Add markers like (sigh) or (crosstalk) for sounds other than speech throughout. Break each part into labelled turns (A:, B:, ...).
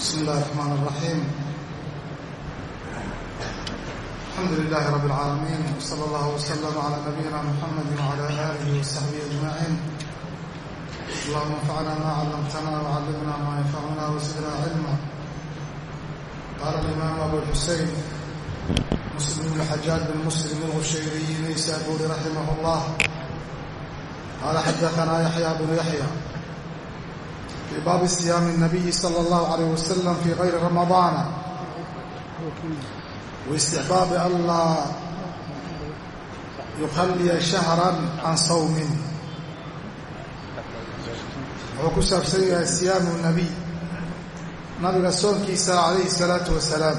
A: bismi illahi raxmaan raxiim alxamdu lilahi rabi اlcaalamiin wsala allah wslm cla nabiyina muxamadi wcala aalihi wasaxbihi ajmaciin allahuma anfacna ma callamtana wcallimna ma yanfacuna wasidna cilma qaala alimaam abuxusein muslim ibn xajaaj bin muslim ilqushayriyi naysaburi raximah اllah qaala xadaanaa yaxya bnu yaxya في باب صيام النبي صلى الله عليه وسلم في غير رمضان واستحباب ألا يخلي شهرا عن صوم wuxuu ku saabsan yahay siyaamu nabiy nabiga soonkiisa calayhi salaatu wasalaam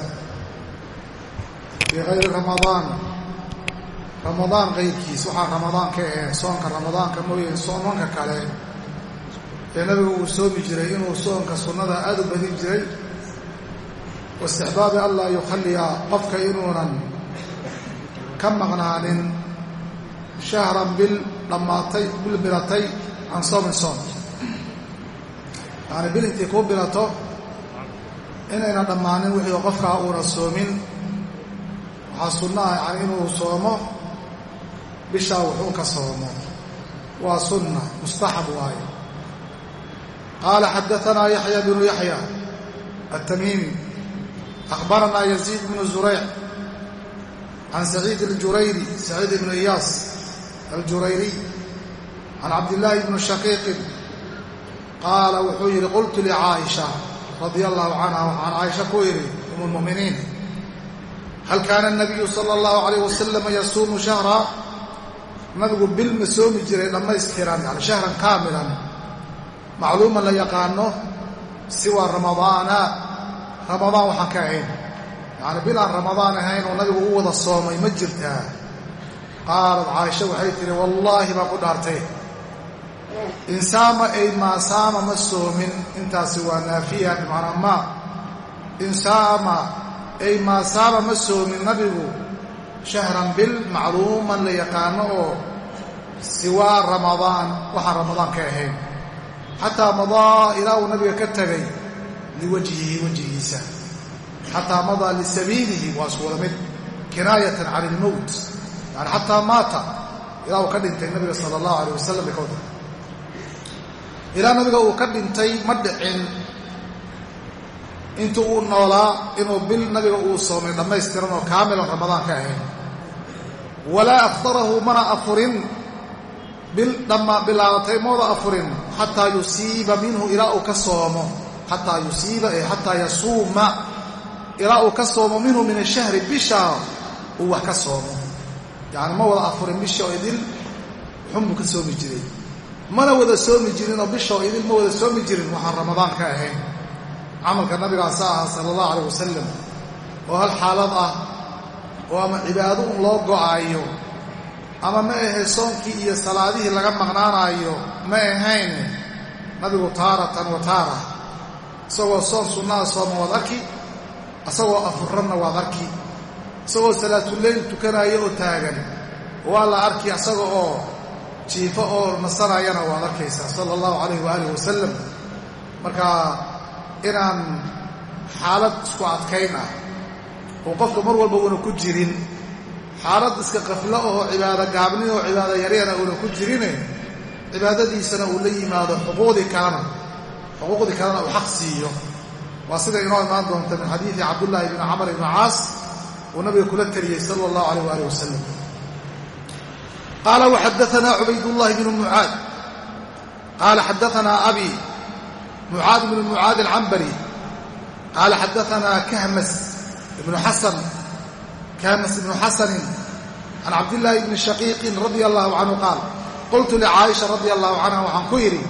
A: fii kayri ramadaan ramadaan kayrkiis waxaan ramadaan ka ahayn soonka ramadaanka mooyeen soomanka kale ee nabigu uu soomi jiray inuu soonka sunnada aada u badin jiray. Waistixbaabi anlaa yukhalliya qofka inuunan ka maqnaanin shahran bil dhammaatay bil bilatay can soomin soom yacni bil intii kuu bilato inayna dhammaanin wixii qofkaa uuna soomin. Waxaa sunna ah yani inuu soomo bishaa wuxuu ka soomo. Waa sunna mustaxab waaye qaala xadaanaa yaxya binu yaxya atamiimi akhbaranaa yaziid bnu zurayc can saciid aljurayri saciid ibnu iyaas aljurayriy can cabdillaahi bni shaqiiqin qaala wuxuu yidhi qultu licaaisha radia allahu canha waxaan caaisha ku idhi um lmuminiin hal kaana nabiyu sala allahu alayh wasalama yasuumu shahra nabigu bil ma soomi jiray dhammaystiran yani shahran kaamilan macluuman la yaqaano siwa ramadaana ramadaan waxaan ka ahayn. Yani bil aan ramadaan ahayn oo nabigu u wada soomay ma jirtaa qaalat caaisha waxay tihi wallaahi baan ku dhaartay. Insaama ay maasaama ma soomin intaasi waa naafiya bimacnaa ma. Insaama ay maasaama ma soomin nabigu. Shahran bil macluuman la yaqaano oo siwaa ramadaan waxaan ramadaan ka ahayn xataa madaa ilaa uu nabiga ka tegay liwajhihi wejigiisa xataa madaa lisabiilihi waa isku wada mid kinaayatan can ilmowt yani xataa maata ilaa uu ka dhintay nabiga sala allahu alayh wasalam bay ilaa nabiga uu ka dhintay ma dhicin intuu uu noolaa inuu bil nabiga uu soomay dhammaystiran oo kaamilan ramadaan ka ahayn walaa aftarahu mana afurin bil dhamma bilaabatay mooda afurin xataa yusiiba minhu ilaa uu ka soomo xataa yusiiba ee xataa yasuuma ilaa uu ka soomo minhu min ashahri bisha uu wax ka soomo. Yacni ma wada afurin bisha oo idil xunbuu ka soomi jiray. Mana wada soomi jirinoo bisha oo idil ma wada soomi jirin waxaan ramadaan ka ahayn. Camalka nabigaasa ahaa sala allahu alayh wasalam oo hal xaalad ah oo ama cibaado un loo go'aayo ama ma ahe soonkii iyo salaadihii laga maqnaanaayo ma ahayn nabigu taaratan wa taara. Isagoo soon sunnaha sooma waad arki isagoo afurranna waad arki. Isagoo salaatuleyl tukanaayo oo taagan waa la arki isaga oo jiifo oo nasanayana waad arkaysaa sala allahu calayh waaalih wasalam marka inaan xaalad isku adkayn ah oo qofka mar walba uuna ku jirin xaalad iska qaflo ahoo cibaado gaabnin oo cibaado yaryana uuna ku jirine cibaadadiisana uu la yimaado xuquuqdii kalena xuquuqdii kalena uu xaq siiyo. Waa sida inoo imaan doonta min xadiidi cabdullaahi bni camar ibni caas uu nabiga kula teliyey sala allahu alayh waalih wasalam qaala waxadaanaa cubaydullahi bnu mucaad. Qaala xadaanaa abi mucaad bnu mucaad alcambari qaala xadaanaa kahmas ibnu xasan kahmas ibnu xasanin can cabdillaahi bni shaqiiqin radia allahu canhu qaal qultu licaaisha radia allahu canha waxaan ku yidhi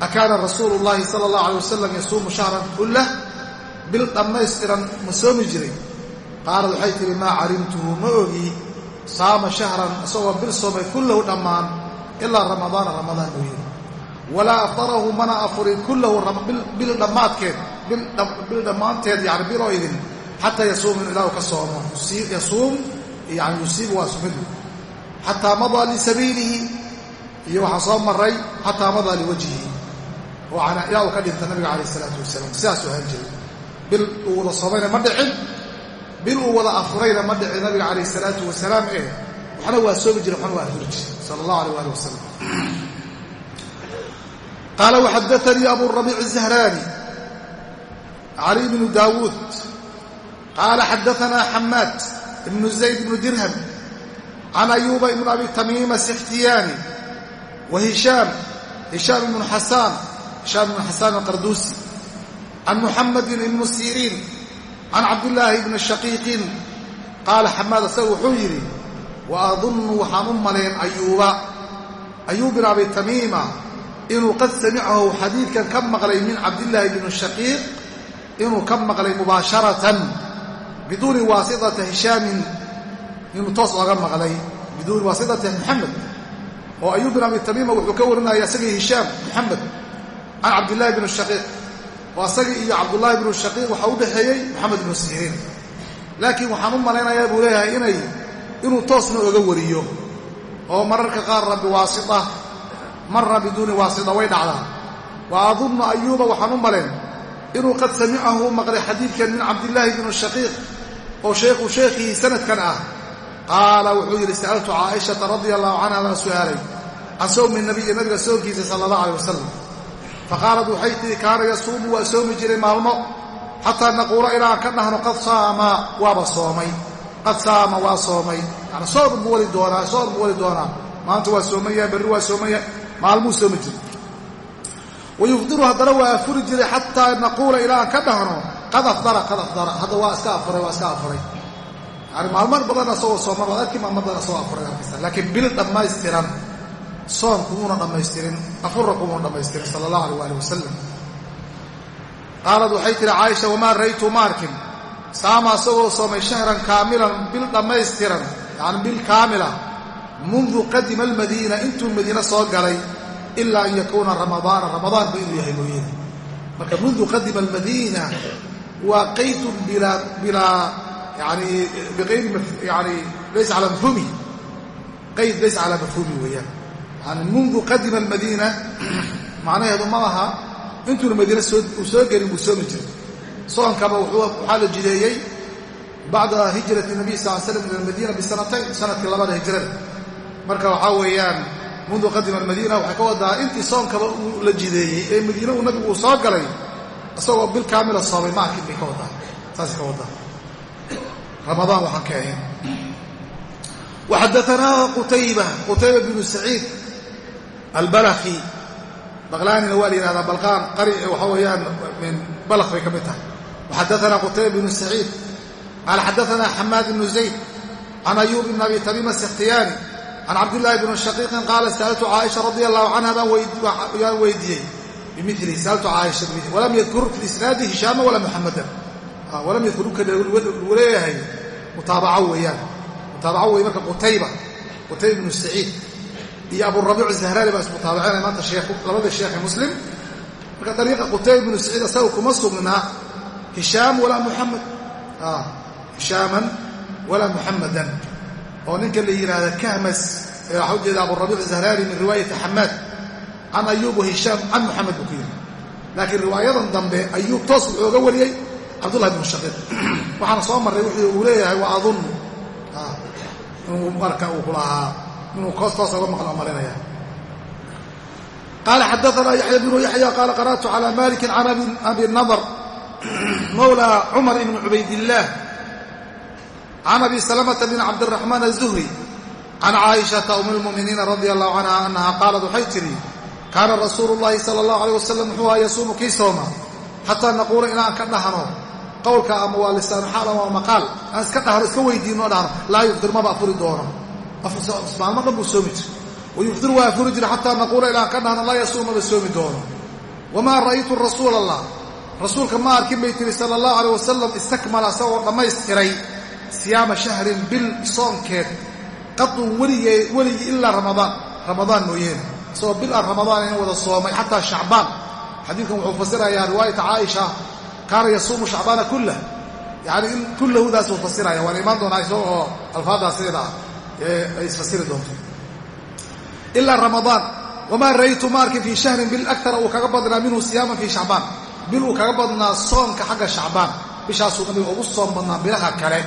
A: akaana rasuulu llahi sala allahu alay wasalam yasuumu shahran kullah bil dhammaystiran ma soomi jiray qaalad waxay tihi maa calimtuhu ma ogi saama shahran isagoo bil soomay kullahu dhammaan ilaa ramadaana ramadaan buu yidhi walaa aftarahu mana afurin kullahu bil dhammaadkeed bil dhammaanteed yani biloo idin xataa yasuumu ilaa uu ka soomo yasuum yani yusiibu waa sumidu xataa madaa lisabiilihi iyo waxaa soo maray xataa madaa liwajhihi oo ilaa uu ka dhinta nabiga calayh isalaatu wasalaam sidaasuu ahaan jiray bil uu wada soomayna ma dhicin bil uu wada afurayna ma dhicin nabiga calayh isalaatu wasalaam ee waxna waa soomi jire waxna waa afuri jire sala allah alay ali wasalam qaala waxadaanii abu rabiic الzahraani cali bnu daawuud qaala xadaanaa xamaad ibnu zayd ibnu dirham can ayuuba ibn abi tamiima sikhtiyaani wa hishaam hishaam ibnu xasaan hishaam ibnu xasaan alqarduusi can muxamadin ibnu siriin can cabdillaahi ibni shaqiiqin qaala xamaad asaga wuxuu yidhi wa adunnu waxaan u malayn ayuuba ayuub bin abi tamiima inuu qad samicahu xadiidkan ka maqlay min cabdillaahi bni shaqiiq inuu ka maqlay mubaasharatan biduuni waasitati hishaamin inuu toos oga maqlay. Biduuni waasitati muxamed oo ayuub bin abi tamiima wuxuu ka warinaya isagii hishaam muxamed can cabdillahi bni shaqiiq oo asagii iyo cabdullaahi bnu shaqiiq waxaa u dhexeeyey moxamed ibnu siriin. Laakiin waxaan u malaynayaa buu leeyahay inay inuu toosna oga wariyo oo mararka qaarna biwaasita marna biduuni waasita way dhacdaa. Wa adunnu ayuuba waxaan u malayn inuu qad samicahu maqlay xadiidkan min cabdillaahi bni shaqiiq oo sheekhu sheekhii sanadkan ah qaala wuxuu yidhi sa'altu caaishata radia allahu canha baan su'aalay can sawmi nabiyi nabiga soonkiisa sala allah alay wasalam faqaalad waxay tihi kaana yasuumu waa soomi jiray maalmo xataa naquula ilaan ka dhahno qad saama waaba soomay qad saama waa soomay. Yani soor buu wali doonaa soor buu wali doonaa. Maanta waa soomaya berri waa soomaya maalmuu soomi jiray. Wayufdiru haddana waa afuri jiray xataa naquula ilaa aan ka dhahno qad afdara qad afdara hadda waa iska afuray waa iska afuray. Yani maalmar badan asagoo sooman waad arki maalmar badan asagoo afuray arkaysa laakiin bil dhammaystiran soon kumuuna dhammaystirin afurra kumuuna dhammaystirin sala allah alay waali wasalam qaalad waxay tihi caaisha wamaa ra'aytu ma arkin? Saama asagoo soomay shahran kaamilan bil dhammaystiran yani bil kaamila. Mundu qadima almadiina intuu madiine soo galay ilaa an yakuuna ramadaana ramadaanba inuu yahay mooyane marka mundu qadima almadiina waa qaydun bilaa yani biqayri yani laysa calaa mafhuumi qayd laysa calaa mafhuumi weeyaan yani mundu qadima almadiina (clears throat) macnaheedu ma aha intuuna madiine uu soo gelin buu soomi jiray. Soonkaba waxaa la jideeyey bacda hijrati nabiy sal slam ila almadiina bisanatayn sannadkii labada hijrada. Marka waxaa weeyaan mundu qadima almadiina waxay ka wadaa intii soonkaba uu la jideeyey ee madiine uu nabigu uu soo galay isagoo bil kaamila soomay ma arkin bay ka wadaa saasay ka wadaa ramadaan waxaan ka ahayn. Waxadaanaa qutayba qutayba binu saciid albalakhi. Baqlaanina waa la yihahdaa balqaan qari waxaa weeyaan min balakh bay ka mid tahay. Waxadaanaa qutayba binu saciid. Qaala xadaanaa xamaad ibnu zayd can ayuub ibn abi tamiima sikhtiyaani can cabdillaahi bni shaqiiqin qaala sa'altu caaisha radia allahu canha baan weydiiyey walam yadkur fi isnaadi hishaama walaa muxamadan walam yadkur uu leeyahay mutaabaco weeyaan mutaabaco wey marka qutayba qutayba ibnu saciid iyo aburabiic zahraani baa ismutaabacinaya maanta labada sheekhe muslim marka dariiqa qutayba ibnu saciid asaga kuma sugnaa hishaam walaa muxamed hishaaman walaa muxamadan oo ninka la yidhaahda kahmas ee waxaa ujeeda aburabiic zahraani min riwaayati xamaad can ayuub wa hishaam can muxamed buu yidhi laakiin riwaayadan dambe ayuub toos wuxuu oga wariyey cabdullah bn shaqiiq waxaana soo marray wuxuu uu leeyahay wa adunnu ah, inuu marka uu kulahaa inuu koos toosa maqlo marinaya qaala xadaanaa yaxya bnu yaxya qaala qara'tu calaa malikin can abi nadar mawla cumar ibni cubaydillaah can abi salamata bn cabdiraxmaan aلzuhri can caaishata um اlmu'miniina radi allahu canha anaha qaalat waxay tidhi kaana rasuulu llahi sala allahu alيh wasalam wuxuu aha yasuumu kii sooma xataa naquula inaan ka dhahno. Qowlka ama waa lisaanu xaal waa maqaal. Aan iska dhahno iska weydiino o dhahno laa yufdir maba afuri doono. Maalmo dhan buu soomi jira wayufdir waa afuri jira xataa naquula inaan ka dhahno laa yasuum maba soomi doono. Wamaa ra'aytu rasuula allah rasuulka ma arkin bay tihi sala allahu aleyh wasalam istakmala asagoo dhammaystiray siyaama shahrin bil soonkeed. Qadun weligee weligii ilaa ramadaan ramadaan mooyeene isagoo bil aan ramadaan in wada soomay xataa shacbaan. Xadiidkan wuxuu fasirayaa riwaayata caaisha kaana yasuumu shacbaana kullah yani in kullahudaasuu fasiraya waana imaan doonaa isagoo alfaaddaas iyada ah ay isfasiri doonto. Ilaa ramadaan wamaa ra'aytu ma arkin fii shahrin bil akara uu kaga badnaa minhu siyaaman fii shacbaan. Bil uu kaga badnaa soonka xagga shacbaan. Bishaasuu nabiga ugu soom badnaa bilaha kale.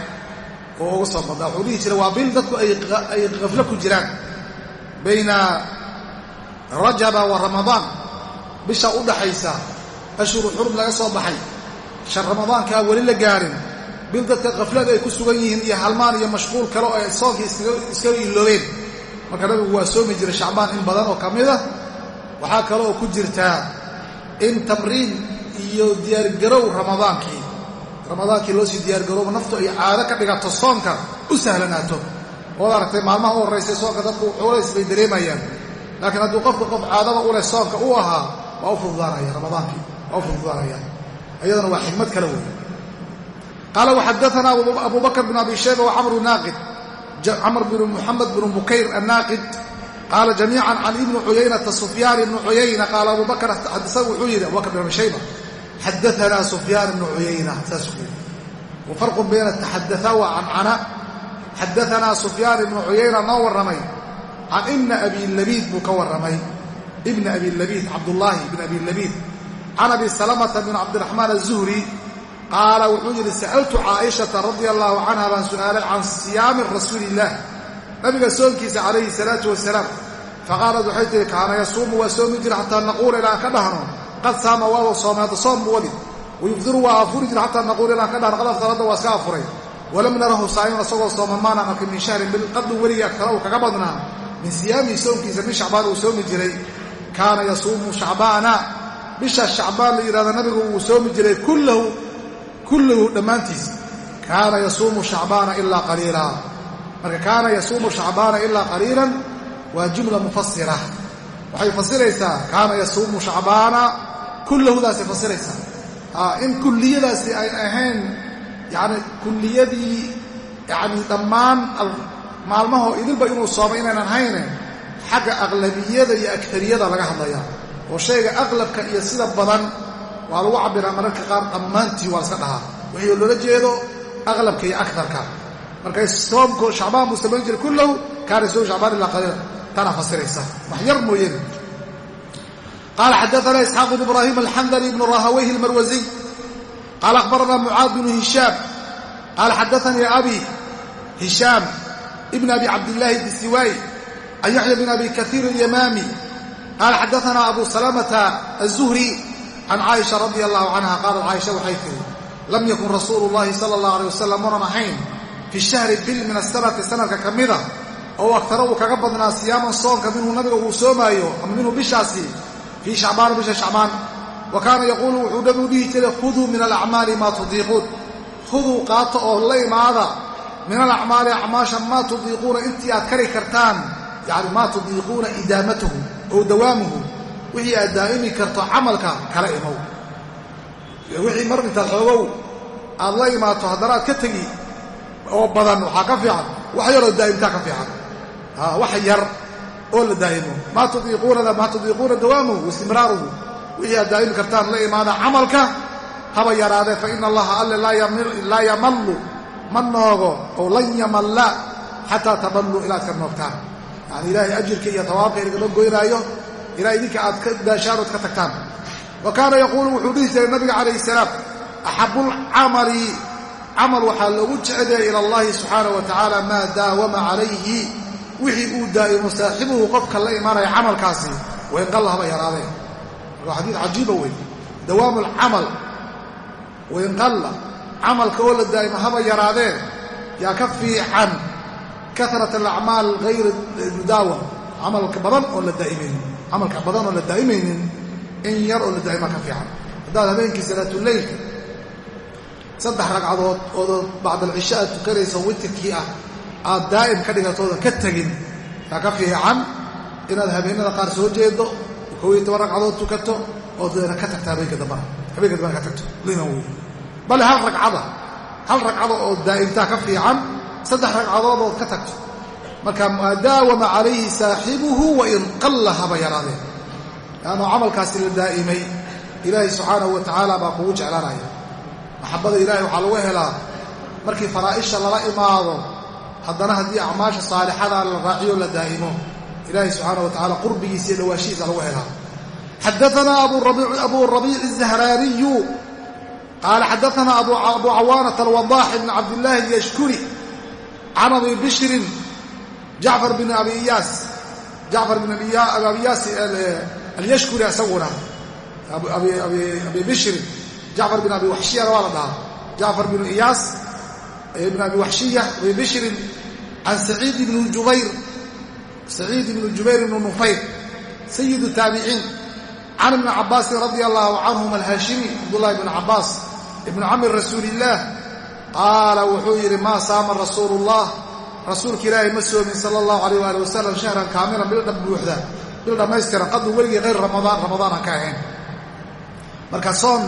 A: Oo ugu soom badnaa. Wuxuu dhihi jiray waa bil dadku ay khaflo ku jiraan bayna rajaba wa ramadaan bisha u dhaxaysa ashhuru xurum laga soo baxay. Shan ramadaankaa weli la gaarin. Bil dadka khaflada ay ku sugan yihiin iyo halmaan iyo mashquul kale oo ay soonkii iskaga iloobeen marka nabigu waa soomi jiray shacbaan in badan oo ka mid a waxaa kale oo ku jirtaa in tamriin iyo diyaargarow ramadaankii ramadaankii loo sii diyaargarooba naftu ay caado ka dhigato soonka u sahlanaato ood aragtay maalmaha u horraysay soonka dadku culays bay dareemayaan laakiin hadduu qofka qof caadada u leh soonka u ahaa waa u fududaanaya ramadaankii waa u fududaanaya. Iyadana waa xikmad kale wey qaala waxadaana abu bakr bn abi shayba wacamru naaqid. Camr bn muxamed bn bukayr annaaqid. Qaala jamiican can ibni cuyaynata sufyaan ibni cuyayna qaala abu bakr xadisagu wuxuu yidhi abu bakr bn abi shayba xadaanaa sufyaan ibnu cuyayna saasuu yidhi. Wa farqun bayna taxadaa wa cancana xadaanaa sufyaan ibnu cuyayna noo warramay can ibna abi labiid buu ka warramay. Ibna abi labiid cabdullaahi ibn abi labiid can abi salamata bn cabdiraxmaan azuhri qaala wuxuu yidhi sa'altu caaishata radia allaahu canha baan su'aalay can siyaami rasuuli illaah nabiga soonkiisa calayhi salaatu wasalaam faqaalad waxay tihi kaana yasuumu waa soomi jira xataa naquula ilaa aan ka dhahno. Qad saama waa soomay hadda soom buu wadi wayufdiru waa afuri jira xataa naquula ilaa aan ka dhahno. Qad aftar hadda waa iska afuray. Walam narahu saa'iman isagoo sooman maanaan arkin min shahrin bil agtara uu kaga badnaa min siyaamihi soomkiisa min shacbaan uu soomi jiray. Kaana yasuumu shacbaana. Bisha shacbaan la yidhahda nabigu wuu soomi jiray kullahu kulluhu dhammaantiis. Kaana yasuumu shacbaana ilaa qaliila. Marka kaana yasuumu shacbaana ilaa qaliilan waa jumla mufasira waxay fasiraysaa kaana yasuumu shacbaana kullahudaasay fasiraysaa in kulliyadaasi ay ahayn yani kulliyadii yani dhammaan maalmahoo idilba inuu soomay inaynan hayne xagga aqlabiyada iyo akariyada laga hadlaya. Oo shayga aqlabka iyo sida badan waa lagu cabbiraa mararka qaar dhammaantii waa laska dhahaa. Wixii loola jeedo aqlabka iyo akarka markay soomku shacbaan buu samayn jiray kullahu kaana yasuumu shacbaan ilaa qaliila tana fasiraysa. Wax yar mooyane qaala xadaana isxaaq bn ibraahim alxandali ibnu rahawayhi almarwasiy qaala akhbarana mucaad bnu hishaam. Qaala xadaanii abi hishaam ibn abi cabdillaahi disiwaay can yaxya bn abi kaiir alyamaami qaala xadaana abu salamata aلzuhri can caaisha radia allahu canha qaalat caaisha waxay tiri lam yakun rasuulu llahi sala allah alay wasalam munan ahayn. Fi shahri bil min asanati sanadka ka mida oo agtara uu kaga badnaa siyaaman soonka minhu nabiga uu soomaayo ama minhu bishaasi fii shacbaana bisha shacbaan. Wa kaana yaquulu wuxuu nabigu dhihi jiray khuduu min alacmaali maa tudiiquun. Khuduu qaato oo la imaada min alacmaali acmaasha maa tudiiquuna intii aad kari kartaan yani maa tudiiquuna idaamatahu ow dawaamuhu wixii aad daa'imi karto camalka kala imow. Wixii mar intaad xoogow aad la imaato haddanaad ka tegi oo badan waxaa ka fiican wax yaroo daa'imtaa ka fiican. Wax yar oo la daa'imo. Maa tudiiquunada maa tudiiquuna dawaamuhu waistimraaruhu wixii aad daa'imi kartaan la imaada camalka haba yaraadee fa ina allaha alle laa yamallu ma noogo oo lan yamalla xataa tamallu ilaad ka noogtaan yani ilaahay ajirka iyo tawaabka inagama goynaayo ilaa idinka aad ka daashaanood ka tagtaan. Wa kaana yaquulu wuxuu dhihi jiray nabiga calayhi salaam axabulcamali camal waxaa loogu jecelyahay ila allahi subxaanah wa tacaala maa daawama calayhi. Wixii uu daa'imo saaxibuhu qofka la imaanaya camalkaasi waynqalla haba yaraadeen. Waa xadiid cajiiba wey dawaamu alcamal waynqalla camalka oo la daa'imo haba yaraadeen yaa ka fiican karat alacmaal hayr mudaawam camalka badan oon la daa'imaynin camalka badan oon la daa'imaynin in yar oo la daa'ima ka fiican. Haddaad habeenkii salaatuleylka saddex ragcadood oodood bacdalcisha aad tukanayso witirkii ah aad daa'im ka dhigatoodan ka tegin yaa ka fiican inaad habeenada qaar soo jeedo kow iyo toban ragcadood tukato oo deena ka tagta habeenka dambana habeenka dambana ka tagto. Liman wey bal hal ragcada hal ragcada oo daa'imta ka fiican saddex ragcadood ood ka tagto. Marka maa daawama calayhi saaxibuhu wa in qallahaba yaraadeen. Lanno camalkaasi la daa'imay ilaahay subxaanahu wa tacaala baa kugu jeclaanaya. Maxabada ilaahay waxaa lagu helaa markii faraa'isha lala imaado haddana haddii acmaasha saalixada la raaciyo la daa'imo. Ilaahay subxaana wa tacala qurbigiisa iyo dhawaanshihiisa lagu helaa. Xadaanaa abu rabiic azahraaniyu qaala xadaana abu cawaanata alwadaax bn cabdillaahi yashkuri can abi bishrin jacfar bin abi iyaas jacfar bin abiyaas alyashkuri isaguna abi bishrin jacfar bin abi waxshiyana waa la dhahaa jacfar bin iyaas bn abi waxshiya abi bishrin can saciid ibni jubayr saciid ibni jubayr ibni nufayr sayid taabiciin can ibni cabaasin radia allaahu canhuma alhaashimi cabdullahi bn cabaas ibnu cammi rasuuli illaah qaala wuxuu yidhi maa saama rasuulu ullah rasuulka ilaahay ma soomin sala allahu alayh waali wasalam shahran kaamilan bil dhab buuxda bil dhammaystiran qadu weligii hayr ramadaan ramadaan aan ka ahayn. Marka soon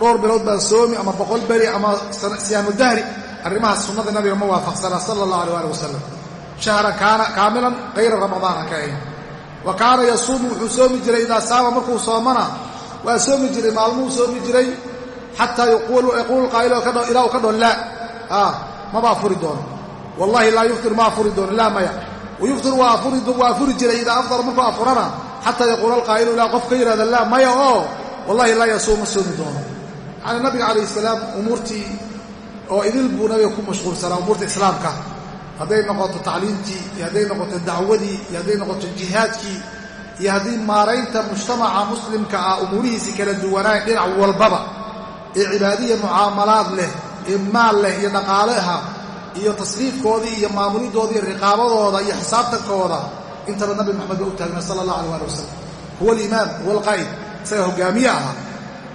A: dhowr bilood baan soomi ama boqol beri ama siyaamu dahri arrimahaas sunnada nabiga ma waafaqsanaa sala allah alay ali wasalam shahran kaamilan hayra ramadaan aan ka ahayn. Wa kaana yasuumu wuxuu soomi jiray idaa saama markuu soomana waa soomi jiray maalmuhuu soomi jiray xataa yaquulu qaa'ilo ilaa uu ka dhon laa maba afuri doono wallahi laa yuftir ma afuri doono laa maya. Wayuftir waa afuri jiray idaa afdara markuu afurana xataa yaquula alqaa'ilu ilaa qof ka yidhahda laa maya oo wallahi laa yasuum ma soomi doono yacni nabiga calayh salaam umuurtii oo idil buu nabiga ku mashquulsanaa umuurta islaamka. Hadday noqoto tacliimtii iyo hadday noqoto dacwadii iyo hadday noqoto jihaadkii iyo haddii maaraynta mujtamaca muslimka ah umuurihiisii kala duwanaayn dhinac walbaba ee cibaadiya mucaamalaad leh ee maal leh iyo dhaqaaleha iyo tasriifkoodii iyo maamulidoodii riqaabadooda iyo xisaabtankooda intaba nabi maxamed ba u taagna sala allah alay ali wasalam huwa alimaam huwa alqaa'id isaga hogaamiye ahaa.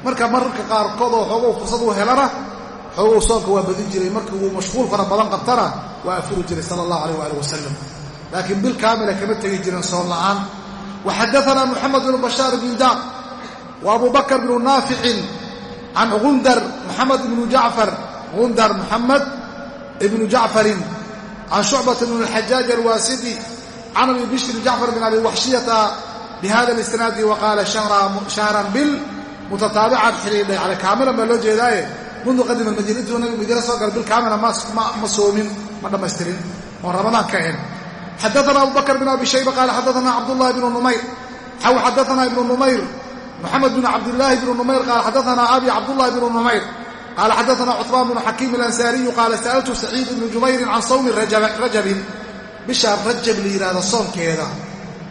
A: Marka mararka qaarkood oo xoogow fursad uu helana xoogow soonka waa badin jiray. Markii uu mashquul fara badan qabtana waa afuri jiray sala allahu alayh waali wasalam laakiin bil kaamila kama tegi jirin soon la'aan. Wa xadaanaa moxamed bnu bashaar bn daaq wa abu bakr bnu naaficin can gundar moxamed ibnu jacfar gundar moxamed ibnu jacfarin can shucbata bn اlxajaaj alwaasidi can abi bishrin jacfar bin abi waxshiyata bihada اlisnaadi wa qaala shahran bil mutataabican xidhiidhay ale kaamilan baa loo jeedaaye mundu qadima madiina intuu nabigu madiina soo gala bil kaamila ma soomin ma dhammaystirin oon ramadaan ka ahayn xadaana abu bakr bn abi shayba qaala xadaana cabdullahi bnu numayr xaw xadaana ibnu numayr moxamed bn cabdillaahi bnu numayr qaala xadaana abi cabdullahi bnu numayr qaala xadaana cuطbaan bnu xakiim alansaariyu qaala sa'altu saciid ibnu jubayrin can sawmi rajabin bishaa rajab la yidhahda soonkeeda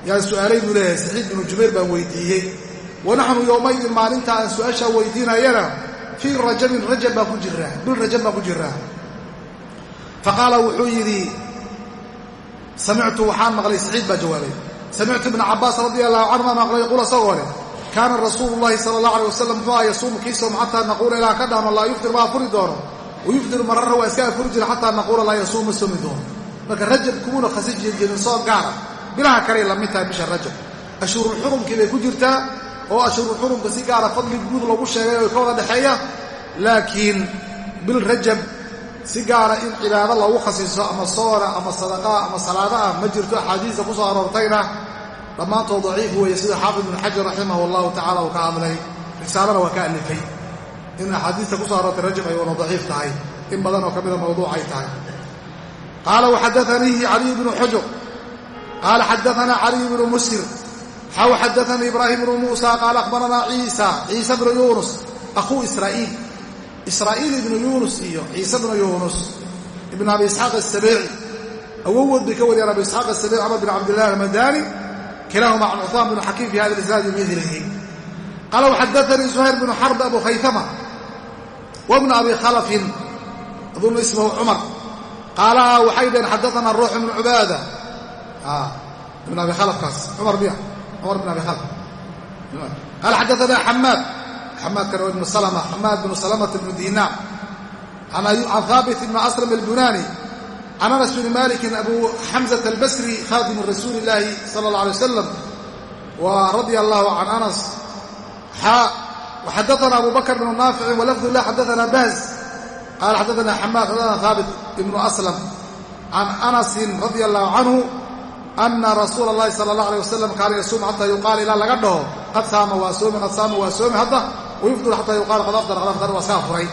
A: yaan su'aalay buu leeyahay saciid bnu jubayr baan weydiiyey. Wanaxnu yowmaydin maalinta aan su'aashaa weydiinayana fii rajabin rajab baan ku jiraa bil rajab baan ku jiraa faqaala wuxuu yidhi samictu waxaan maqlay saciid baa jawaabay. Samictu ibna cabaas radia allahu canhuma maqlay yaquul asagoo leh kaana rasuulu llahi sala allah alay wasalam muxuu aha yasuumu kii soom xataa naquula ilaa ka dhahno laa yuftir ma afuri doono wayuftiru mararna waa iska afuri jira xataa naquula laa yasuum ma soomi doono marka rajab kumuna khasi jeedjeedin soon gaara. Bilaha kaley la tahay bisha rajab. Ashhuurulxurumkii bay ku jirtaa oo ashhuurulxurumka si gaara fadli guud lagu sheegay oo ka wada dhexeeya. Laakiin bil rajab si gaara in cibaado loogu khasiiso ama soona ama sadaqaa ama salaada ah ma jirto axaadiista ku soo aroortayna dhammaantood daciif weeye sida xaafid ibnu xajar raximah allahu tacala uu ka hadlay risaalana waa ka alifay. In axaadiista ku soo aroortay rajab ay daciif tahay in badan oo ka mida mawduucay tahay. qaala waxadaaniihi caliy bnu xujur qaala xadaana caliy bnu musir xaw xadaanii ibraahim bnu muusa qaala akhbaranaa ciisa ciisa bnu yunus akhuu israa'iil israa'iil ibnu yunus iyo ciise bnu yunus ibn abi isxaaq asabeeci awowood bay ka wariyaan abi isxaaq asabeeci camar bin cabdillahi almadani kilahuma can cuثmaan bn xakiim fi hada isnaadi bidnihi qaala waxadaanii zuhayr bnu xarb abu khaytama wabna abi khalafin adunu ismahu cumar qaala waxay dhaheen xadaana ruux ibnu cubaada ibn abi khalafkaas cumar miya cumar ibn abi khalaf qaala xadaana xamaad xamaadkan waa ibnu salma xamaad bnu salamata ibnu dinaar can haabit ibni aslam albunani can anas bni malikin abu xamzata albasri khaadimu rasuuli illaahi sala alla alay wasalam wa radia allahu can anas xaa waxadaana abu bakr bnu naaficin walafdu lah xadaana bahz qaala xadaana xamaad xadaana haabit ibnu aslam can anasin radia allahu canhu ana rasuula allahi sala allah alay wasalam kaana yasuum xata yuqaal ilaa laga dhaho qad saama waa soomi qad saama waa soomi hadda wayufdur xata yuqaal qad afdar qad afdar waa iska afuray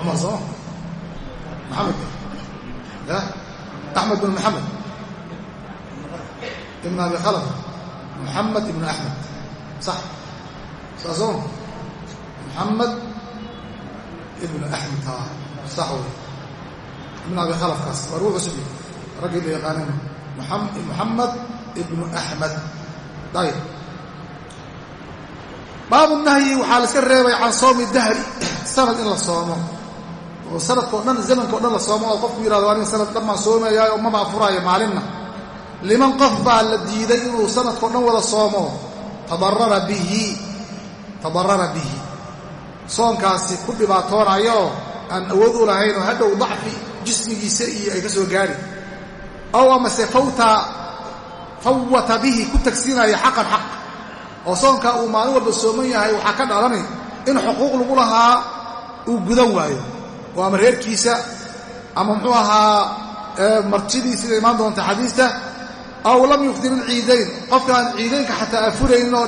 A: cumar sooma maxamed axmed bin maxamed ibn abi khalaf. Muxamed ibnu axmed sax saasoo muxamed ibnu axmed sax wey ibn abi khalafkaas waa ruu cusub raggii la yaqaaneen muxamed ibnu axmed ayb baabu nahyi waxaa la iska reebay can soomi dahri. Sanad in la soomo oo sanadkao dhan zamanka dhan la soomo oo qofku yihahdo aniga sanad dhan baan soomayaa oo maba afuraayo maalinna. Liman qof baa la diiday inuu sanadkao dhan wada soomo. Tadarara bihi. Tadarara bihi. Soonkaasi ku dhibaatoonayo aan awood u lahayn hadhow dacfi jismigiisa iyo ay ka soo gaari. Ow amase fawta fawata bihi ku tagsiinaya xaqan xaq. Oo soonkaa uu maalin walba sooman yahay waxaa ka dhalanay in xuquuq lagu lahaa uu gudan waayo oo ama reerkiisa ama muxuu ahaa martidii sida imaan doonta xadiista aw lam yufdir ilciidayn qofkaan ciidaynka xataa afuraynin oo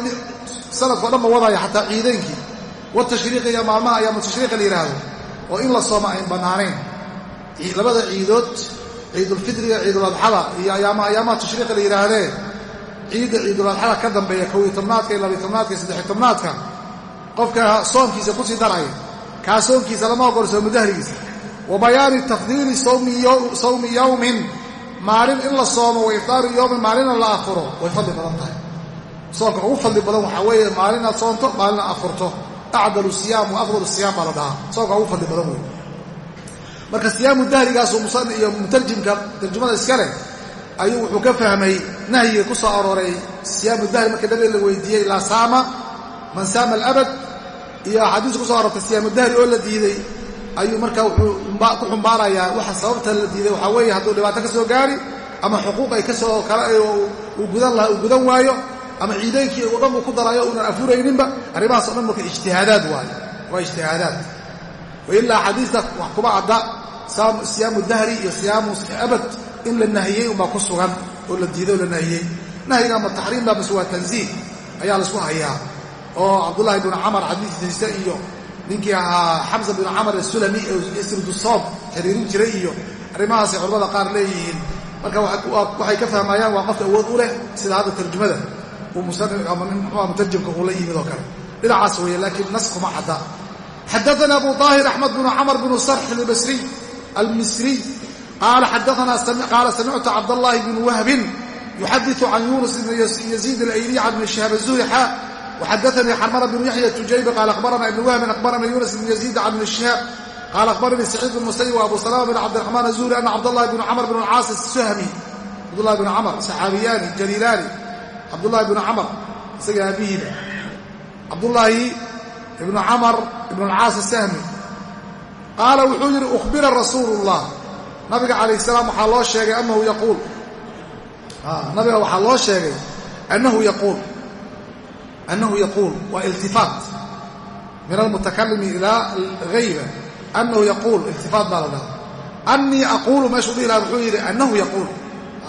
A: sanadkao dhanba wadaya xataa ciidaynkii watashriiqi iyo maalmaha ayaamu tashriiqa la yidhaahdo oo in la sooma ayn bannaanayn. Labada ciidood ciidulfidriga ciiduladxada iyo ayaamaha ayaamaha tashriiqa la yidhaahdee ciidda ciiduladxada ka dambeeya kow iyo tobnaadka iyo labiyo tobnaadka iyo saddexiy tobnaadka qofka soonkiisa ku sii daraya kaa soonkiisa lama ogolo soomu wa bayaani tafdiili sawmi yowmin maalin in la soomo wa iftaari yowmin maalina la afuro. Way fadli badan tahay. Soonka ugu fadli badan waxaa weeye maalinaad soonto maalina afurto. Acdalu siyaam wa afdalu siyaam baa la dhahaa. Soonka ugu fadli badan wey marka siyaamu dahrigaasuu musani iyo mutarjimka tarjumada iska leh ayuu wuxuu ka fahmay nahyiga ku soo arooray siyaamu dahri markii nabiga la weydiiyey laa saama man saama alabad iyo axaadiis ku soo aroortay siyaamu dahri oo la diiday ayuu markaa wuxuu ku xumbaarayaa waxa sababta la diiday. Waxaa weeye hadduu dhibaato ka soo gaari ama xuquuq ay ka soo kale uu gudan lahaa uu gudan waayo ama ciidaynkii u dhan uu ku darayo uunan afurayninba arrimahaas o dhan marka ijtihaadaad waayo. Waa ijtihaadaad. Wailaa xadiista wax kuma cadda siyaamu dahri iyo siyaamu abad in la nahiyey unbaa ku sugan oo la diiday oo la nahiyey. Nahyiga ama taxriim baa mase waa tanziih ayaa la isku hayaa oo cabdulahi bn camar xadiisdiisa iyo ninkii ahaa xamsa bn camar asulami sridusoob xiriirin jiray iyo arrimahaasay culamada qaar leeyihiin. Marka waxay ka fahmayaan waa qofka awood u leh sida hadda tarjumada mutarjimka uu la yimid oo kale. Dhinacaas weeye laakiin nas kuma cadda. Xadaana abu aahir axmed bnu camr bnu sarx albasriy almisriy qaala samictu cabdاllahi bn wahbin yuxadiثu can yuunus ibn yaziid alayliya can shahab zuhri وxadaثnii xarmana bn yaحya tujaybi qaal akhbarana ibn wahbin akhbarana yunus bn yaziid can bn shihab qaal akhbaranii saciid bn musayib abu salama bn cabdiraxmaan azuhri ana cabdاllahi bn camr bn اlcaas الshmi cabdulahi bn camr saxaabiyaani jaliilaani cabdulahi bn camr isaga aabihiiba cabdulaahi ibnu camar ibn alcaas asahmi qaala wuxuu yidhi ukhbira rasuulu ullah nabiga calayh salaam waxaa loo sheegay annahu yaquul nabiga waxaa loo sheegay annahu yaquul yaquul waa iltifaat min almutakalimi ilaa alghayba annahu yaquul iltifaat baa la annii aquulu meeshuu dhihi laha wuxuu yidhi annahu yaquul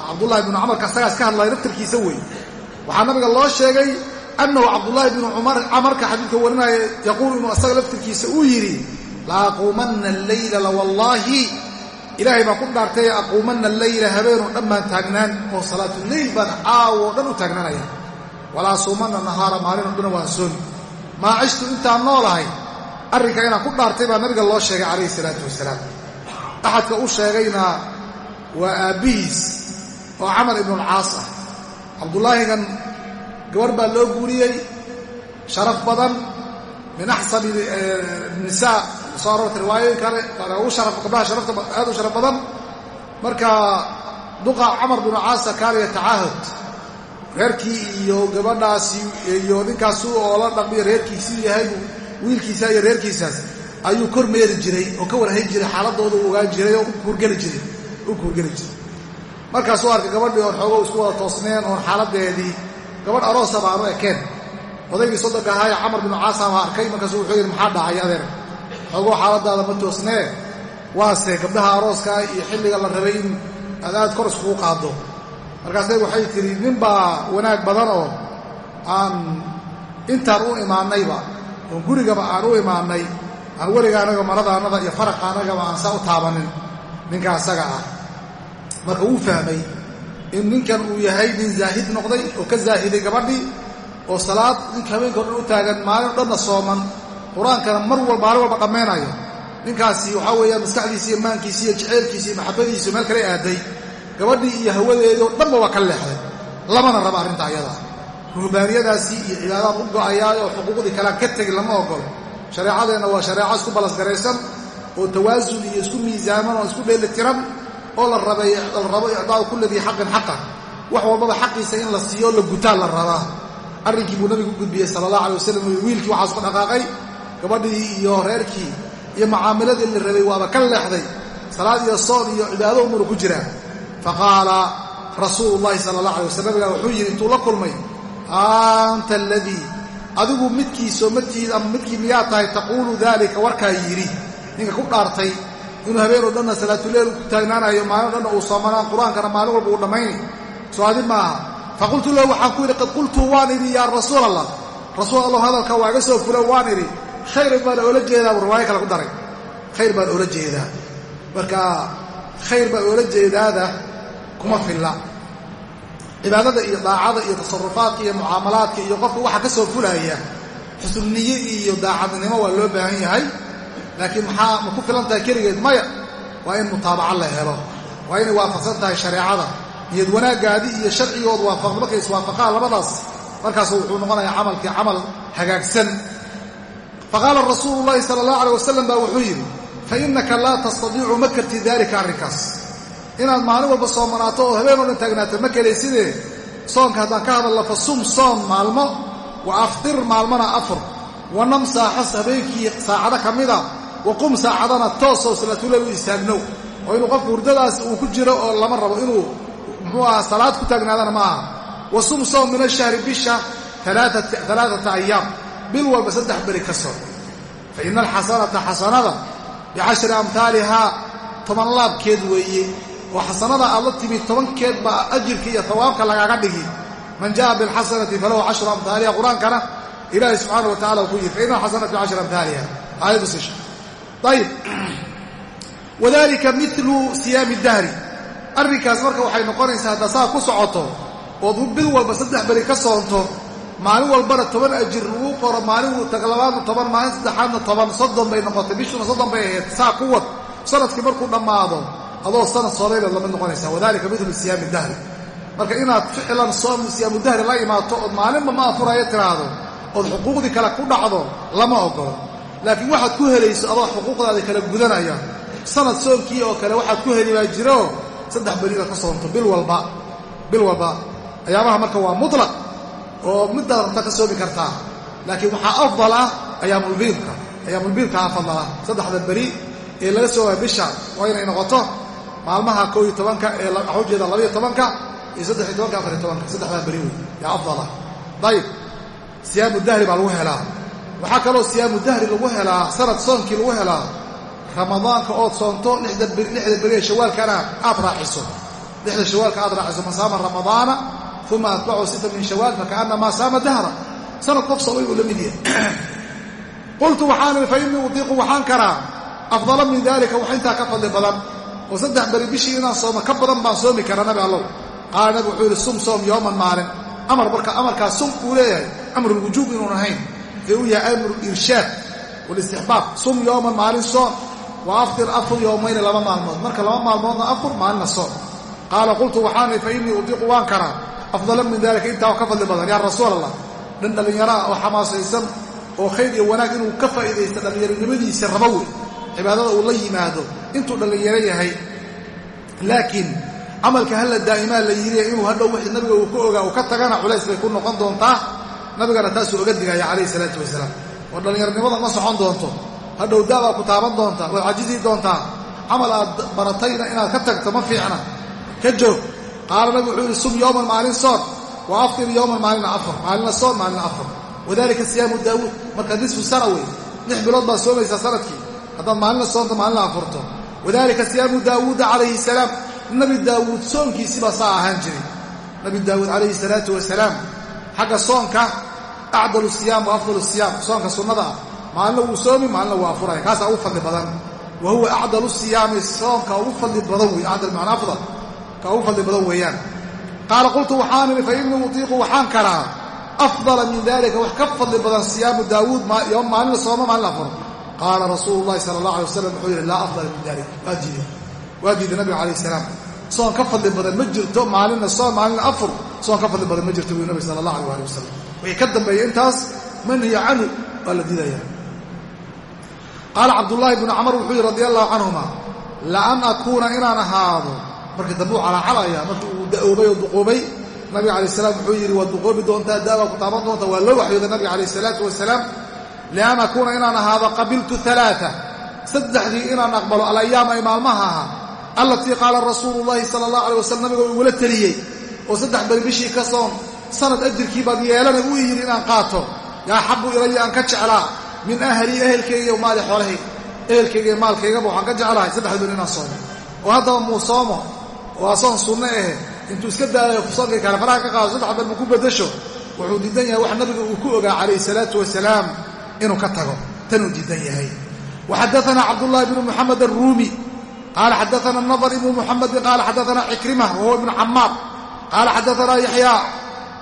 A: cabdullahi ibnu camarka asagaas ka hadlaya naftarkiisa wey waxaa nabiga loo sheegay annahu cabdullaahi bnu camarka xadiidka warinaya yaquulu inuu asaga laftirkiisa uu yidhi la aquumanna alleyla lawallaahi ilaahay baan ku dhaartay aquumanna alleyla habeenoo dhan baan taagnaan oo salaatuleyl baan caawo dhan u taagnaanaya walaa suumanna nahaara maalinoo dhan waan soomi maa cishtu intaan noolahay arrinka inaan ku dhaartay baa nabiga loo sheegay calayhi salaatu wasalaam. Axadka u sheegayna waa aabbihiis oo camar ibnulcaas ah. Cabdulaahigan gabarh baa loo guuriyey sharaf badan min axsani nisaa soo aroortay riwaayooyin kale ugu gabdhaha aad u sharaf badan. Marka duqa camar binu caasa kaana yatacaahad reerkii iyo gabadhaasi iyo ninkaasu oo la dhaqmiyo reerkiisii yahay wiilkiisa iyo reerkiisaas ayuu kor meeri jiray oo ka warhayn jiray xaaladooda u ogaan jiray oo u kuurgeli jiray u kuurgeli jiray. Markaasuu arkay gabadhii oon xoogo isku wada toosneen oon xaaladeedii gabadh aroosa baanu ekeen. Odaygii soddonka ahaaya camar binu caasa baa arkay markaasuu wuxuu yidhi maxaa dhacay adeer? Xoogoo xaaladaada ma toosnee? Waase gabdhaha arooskaa iyo xilliga la rabay in aad aad kor iskugu qaaddo markaasay waxay tidhi nin baa wanaag badan oo aan intaan u imaannayba oon gurigaba aan u imaannay aan weliga anaga maradaannada iyo faraqa annagaba aan saa u taabanin ninka asaga ah. Marka wuu fahmay in ninkan uu yahay nin zaahid noqday oo ka zaahiday gabadhii oo salaad ninka habeenka o dhan u taagan maalin o dhanna sooman qur'aankana mar wal maalin walba dhammaynayo. Ninkaasi waxaa weeyaan maskaxdiisi iyo maankiisi iyo jeceelkiisi iyo maxabadiisi meel kale aaday gabadhii iyo hawadeedii oo dhanba waa ka leexday. Lamana raba arrinta ayadaa ruhbaaniyadaasii iyo cibaadaad u go'ayaay oo xuquuqdii kalean ka tegin lama ogolo shareecadeenna waa shareeco isku balasgaraysan oo tawaasun iyo isku miisaaman oo isku dheeli tiran oo la rabay la rabo icdaau kulli dii xaqin xaqa. Wax walbaba xaqiisa in la siiyo la gutaa la rabaa. Arrinkii buu nabigu u gudbiyey sala allah alay wasalam wiilkii waxaas ku dhaqaaqay. Gabadhii iyo reerkii iyo mucaamiladii la rabay waaba ka leexday. Salaad iyo soon iyo cibaado umuru ku jiraa faqaala rasuulu llahi sala allah alay waslam nabigaa wuxuu yidhi intuu la kulmay anta aladii adigu midkiisoo matiid ama midkii miyaa tahay taquulu daalika warkaa yidhi ninka ku dhaartay inuu habeen oo dhanna salaatuleel ku taagnaanayo maalin o dhanna uu soomanaan qur'aankana maalin walba uu dhammayni soo adi maaha faqultu lahu waxaan ku yidhi qad qultu waan idhi yaa rasuul allah rasuul allah hadalka waa iga soo fula waan idhi khayr baan oola jeedaa buu riwaayo kale ku daray khayr baan oola jeedaa marka khayr baan oola jeedaada kuma filla. Cibaadada iyo daacada iyo tasarufaadka iyo mucaamalaadka iyo qofka waxa ka soo fulaya xusubniye iyo daacadnimo waa loo baahan yahay. Laakiin maxaa ma ku filan tahay keligeed maya? Waa in mutaabaco la helo. Waa inay waafaqsan tahay shareecada. Niyad wanaaggaadi iyo sharcigoodu waafaq markay iswaafaqaan labadaas markaasu wuxuu noqonayaa camalkii camal hagaagsan. Faqaala rasuulu llahi sala allahu alay wasalam baa wuxuu yidhi fa innaka laa tastadiicu ma karti daalika arrinkaas inaad maalin walba soomanaato oo habeen oo dhan taagnaato ma kelaysidee soonka haddaan ka hadalla fa sum soon maalmo wa aftir maalmona afur. Wa nam saaxas habeenkii saacado ka mida wa qum saacadana toosoo salaatuleel u istaagnow. Oo inuu qofku hurdadaas uu ku jiro oo lama rabo inuu muxuu aha salaad ku taagnaadana ma aha. Wa sum soom min ashahri bisha alaaata ayaam bil walba saddex beri ka soo. Fa ina alxasanata xasanada bicashri amhaalihaa toban laabkeed weeye oo xasanada aad la timi tobankeed baa ajirka iyo hawaabka lagaaga dhigi. Man ja'a bilxasanati falahu cashru amhaaliha qur'aankana ilaahay subxaana wa tacala ku yidhi fa ina alxasanata bicashri amhaaliha aayaddu sisha ayib wadalika milu siyaami dahri. Arrinkaas marka waxay noqonaysaa haddaa saa ku socoto ood bil walba saddex beri ka soonto maalin walbana toban ajir lagu qoro maalin labaadna toban maalin saddexaadna toban soddon bay noqotay bishuna soddon bay ahayd saa ku wad. Sanadkii markuu dhammaado adoo sanad soonaybaad la mid noqonaysaa wadalika milu siyaami dahri. Marka inaad ficlan soom siyaamu dahri la imaato ood maalinba ma afurayo tiraahdo ood xuquuqdii kale ku dhacdo lama ogolo laakiin waxaad ku helayso adoo xuquuqdaada kala gudanaya. Sanad soonkii oo kale waxaad ku heli baa jiro saddex beridaad ka soonto bil walba bil walba. Ayaamaha marka waa mutlaq oo middaad rabta ka soomi kartaa. Laakiin waxaa afdal ah ayaamulbiidka ayaamulbiidka afadala saddexda beri ee laga soogaya bisha waa inay noqoto maalmaha koo iyo tobanka ee waxaa ujeeda labaiyo tobanka iyo saddex iyo tobanka afariyo tobanka saddexdaa beri wey yaa afdalah dayib siyaamu dahri baa lagu helaa. Waxaa kaloo siyaamu dahri lagu helaa sanad soonkii lagu helaa. Ramadaanka ood soonto lixda beri ee shawaalkana aad raaciso. Lixda shawaalka aad raaciso man saama ramadaana uma atbacu sita min shawaal fakaannamaa saama dahra. Sanad qof soomay buu la yahay. (clears throat) Qultu waxaan ihi fa innii utiiqu waxaan karaa afdala min dalika wax intaa ka fadli badan oo saddex beri bishii inaan soomo ka badan baan soomi karaa nabi allow. Qaala nabi wuxuu yidhi sum soom yooman maalin. Amar marka amarkaas sum uu leeyahay amrulwujuub inuun ahayn ee uu yahay amru irshaad walistixbaab sum yooman maalin soon wa aftir afur yowmayni laba maalmood. Marka laba maalmoodna afur maalina soon. Qaala qultu waxaan ihi fa innii utiiqu waan karaa. Afdala min dalika intaa ka fadli badan. Yaa rasuul allah dhan dhallinyaro oo xamaasaysan oo khayr iyo wanaag inuu ka faa'iidaysta dhallinyaronimadiisa rabo wey cibaadada uu la yimaado intuu dhallinyaro yahay laakiin camalka halla daa'imaa la yidhi inuu hadhow wixii nabiga uu ka ogaa uu ka tagana culays bay ku noqon doontaa. Nabigana taasuu oga digaya calayhi salaatu wasalaam. Oo dhallinyaronimada ma socon doonto. Hadhow daabaa ku taaban doonta waad cajisi doontaa. Camal aad baratayna inaad ka tagto ma fiicna. Ka joog. Qaala nabigu wuxuu yidhi sum yowman maalin soon. Wa aftir yowman maalina afar. Maalina soon maalina afar. Wadalika siyaamu daawuud. Marka nisfu sana wey. Lix bilood baad soomaysaa sannadkii. Haddaad maalina soonto maalina afurto wadalika siyaamu daawuuda calayhi salaam. Nabi daawuud soonkiisibaa saa ahaan jiray. Nabi daawuud calayhi salaatu wasalaam xagga soonka acdalu siyaam wa afdalu siyaam. Soonka sunnada ah. Maalina wuu soomi maalina wuu afuraya kaasaa ugu fadli badan. Wa huwa acdalu siyaami soonka ugu fadli badan wey acdal macna afdal ka ugu fadli badan weeyaan. Qaala qultu waxaan idhi fa innii utiiqu waxaan karaa afdala min dalika wax ka fadli badan siyaamu daawuud yoom maalin sooma maalin afur qaala rasuulu llahi sala allah alay wasalam wuxuu yidhi laa afdala min dalik waa diiday waa diiday nabiga calayh salaam soon ka fadli badan ma jirto maalinna soon maalinna afur soon ka fadli badan ma jirto buu nabi sala allah alay ali wasalam wixii ka dambeeya intaas manhiya canhu waa la diidaya qaala cabdullaahi bnu camar wuxuu yidhi radi allahu canhuma laan akuuna inaan ahaado markii dambe u calacalaya markii uu da'oobay oo duquubay nabiga alay salaam wuxuu yidhi waad duqoobi doontaa waa loo waxyooday nabiga calayh lian akuuna inaan ahaado qabiltu alaaa saddexdii inaan aqbalo alayaam ay maalmaha ahaa allatii qaala rasuulu llahi sala allah alay wasalam nabiga igula teliyey oo saddex beri bishii ka soon sanad ajirkii baad yeelana uu yidhi inaan qaato yaa xabu ilaya aan ka jeclaa min ahlii ehelkayga maali xoolahayga ehelkayga iyo maalkaygaba waxaan ka jeclahay saddexdoon inaan soomo oo haddaba muu soomo waa soon sunno ahe intuu iska daayo soonkay kale faraha ka qaado saddex bar mu ku bedasho wuxuu diidan wax nabiga uu ku ogaa calayhi wasalaam inuu ka tago tanuu diidan yahay. Waxadaanaa cabdullahi bnu muxamed aruumi qaala xadaana nadar ibnu muxamedin qaala xadaana cikrima wahuwa ibnu camaar qaala xadaanaa yaya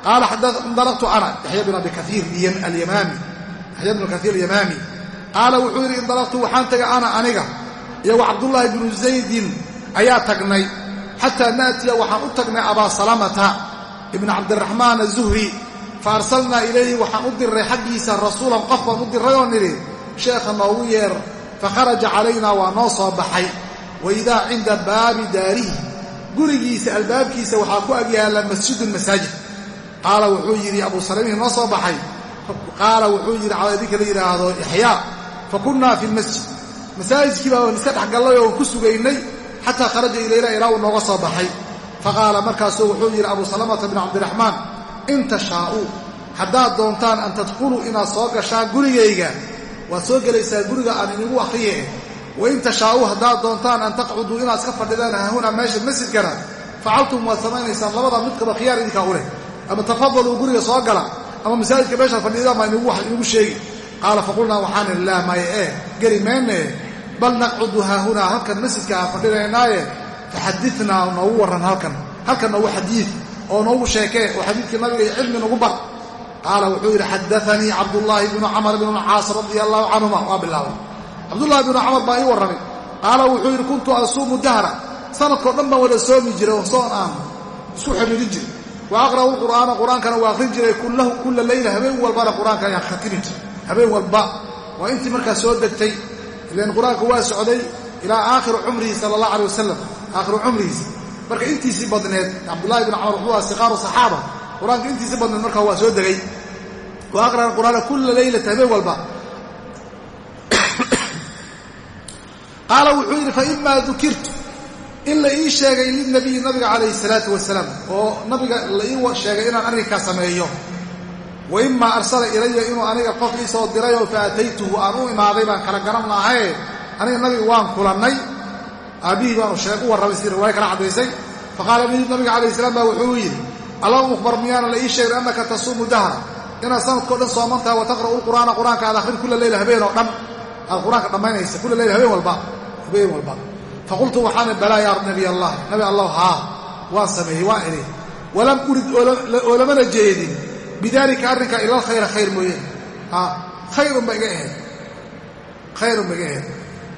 A: qaala indalaqtu ana yaya bin abi kaiir alyamaami yaxya bnu kaiir alyamaami qaala wuxuu yidhi indalaqtu waxaan tagay ana aniga iyo wa cabdullaahi bnu zaydin ayaa tagnay xataa naatiya waxaan u tagnay abaa salamata ibna cabdiraxmaan azuhri fa arsalnaa ilayhi waxaan u diray xaggiisa rasuulan qof baan u dirayoo nidhi sheekha noogu yeer. Fakharaja calaynaa waa noo soo baxay. Waidaa cinda baabi daarihi. Gurigiisa albaabkiisa waxaa ku agyaala masjidun masaajid. Qaala wuxuu yidhi abuu salamihi noo soo baxay? Qaala wuxuu yidhi cadadinka la yidhaahdo ixyaa fa kunnaa fi lmasjid masaajidkii baan iska dhex gallay oo ku sugaynay xataa kharaja ilayna ilaa uu nooga soo baxay. Faqaala markaasuu wuxuu yidhi abuu salamata bin cabdiraxmaan in tashaa'uu haddaad doontaan an tadkhuluu inaad soo gashaan gurigayga waad soo gelaysaa guriga aan inigu akhriye. Wain tashaa'uu haddaad doontaan an taqcuduu inaad iska fadhidaan hahuna meesha masjidkana facaltum waad samaynaysaan labada midkaba khiyaar idinkaa u leh. Ama tafadaluu guriga soo gala ama masaajidka meeshaad fadhidaan baa inigu sheegi. Qaala faqulnaa waxaan idhi laa maya ee geli meenne. Bal naqcudu haahunaa halkan masjidka aan fadhinaynaaye faxadinaa noogu warran halkan. Halkan noogu xadiid oo noogu sheekee oo xadiidkii nabiga iyo cilmi nagu bar. Qaala wuxuu yidhi xadaanii cabdullaahi bnu camar bn caas radia allahu canhuma. Waa bilaabay. Cabdullahi bnu camar baa ii warramay. Qaala wuxuu yidhi kuntu asuumu dahra. Sanadkao dhan baan wada soomi jiray oo soon aan isku xidhiidhin jiray. Wa aqra'u lqur'aana qur'aankana waa akhrin jiray kulla leyla habeen walbana qur'aanka ayaan khatimi jiray. Habeen walba. Waa intii markaa soo degtay. Ilan qur'aanku waa socday ilaa aakhiru cumrihi sala allah alay wasalam aakhiru cumrihiisa marka intiisii badneed cabdullahi bn camar wuxuu siqaaru saxaaba. Qur'aanka intiisii badneed markaa waa soo degay. Wa aqra'a qur'aana kulla leylata habeen walba. Qaala wuxuu yidhi faimaa dukirtu in la ii sheegay lilnabiyi nabiga calayhi salaatu wasalaam oo nabiga la ii sheegay inaan arrinkaa sameeyo. Wa imaa arsala ilaya inuu aniga qof ii soo diray oo fa ataytuhu aan u imaaday baan kala garan lahaye aniga nabiga waan kulannay aabbihii baanu sheeg u warramay si riwaayo kala caddaysay. Faqaala nabiga calayhi salaam baa wuxuu yidhi allahu mukhbar miyaana la ii sheegay annaka tasuumu dahra? Inaad sanadkao dhan sooman tahay wa taqra'u lqur'aana qur'aanka aad akhrin kulla leyla habeen oo dhan. Aad qur'aanka dhammaynaysa kulla leyla habeen walba habeen walba. Faqultu waxaan balaa yaa nabiy allah nabi allah haa waan sameeyey waan idhi walam urid oo lamana jeedin bidaalika arrinkaa ila alkhayra khayr mooyeen khayrun ba iga ahayd. Khayrun ba iga ahayd.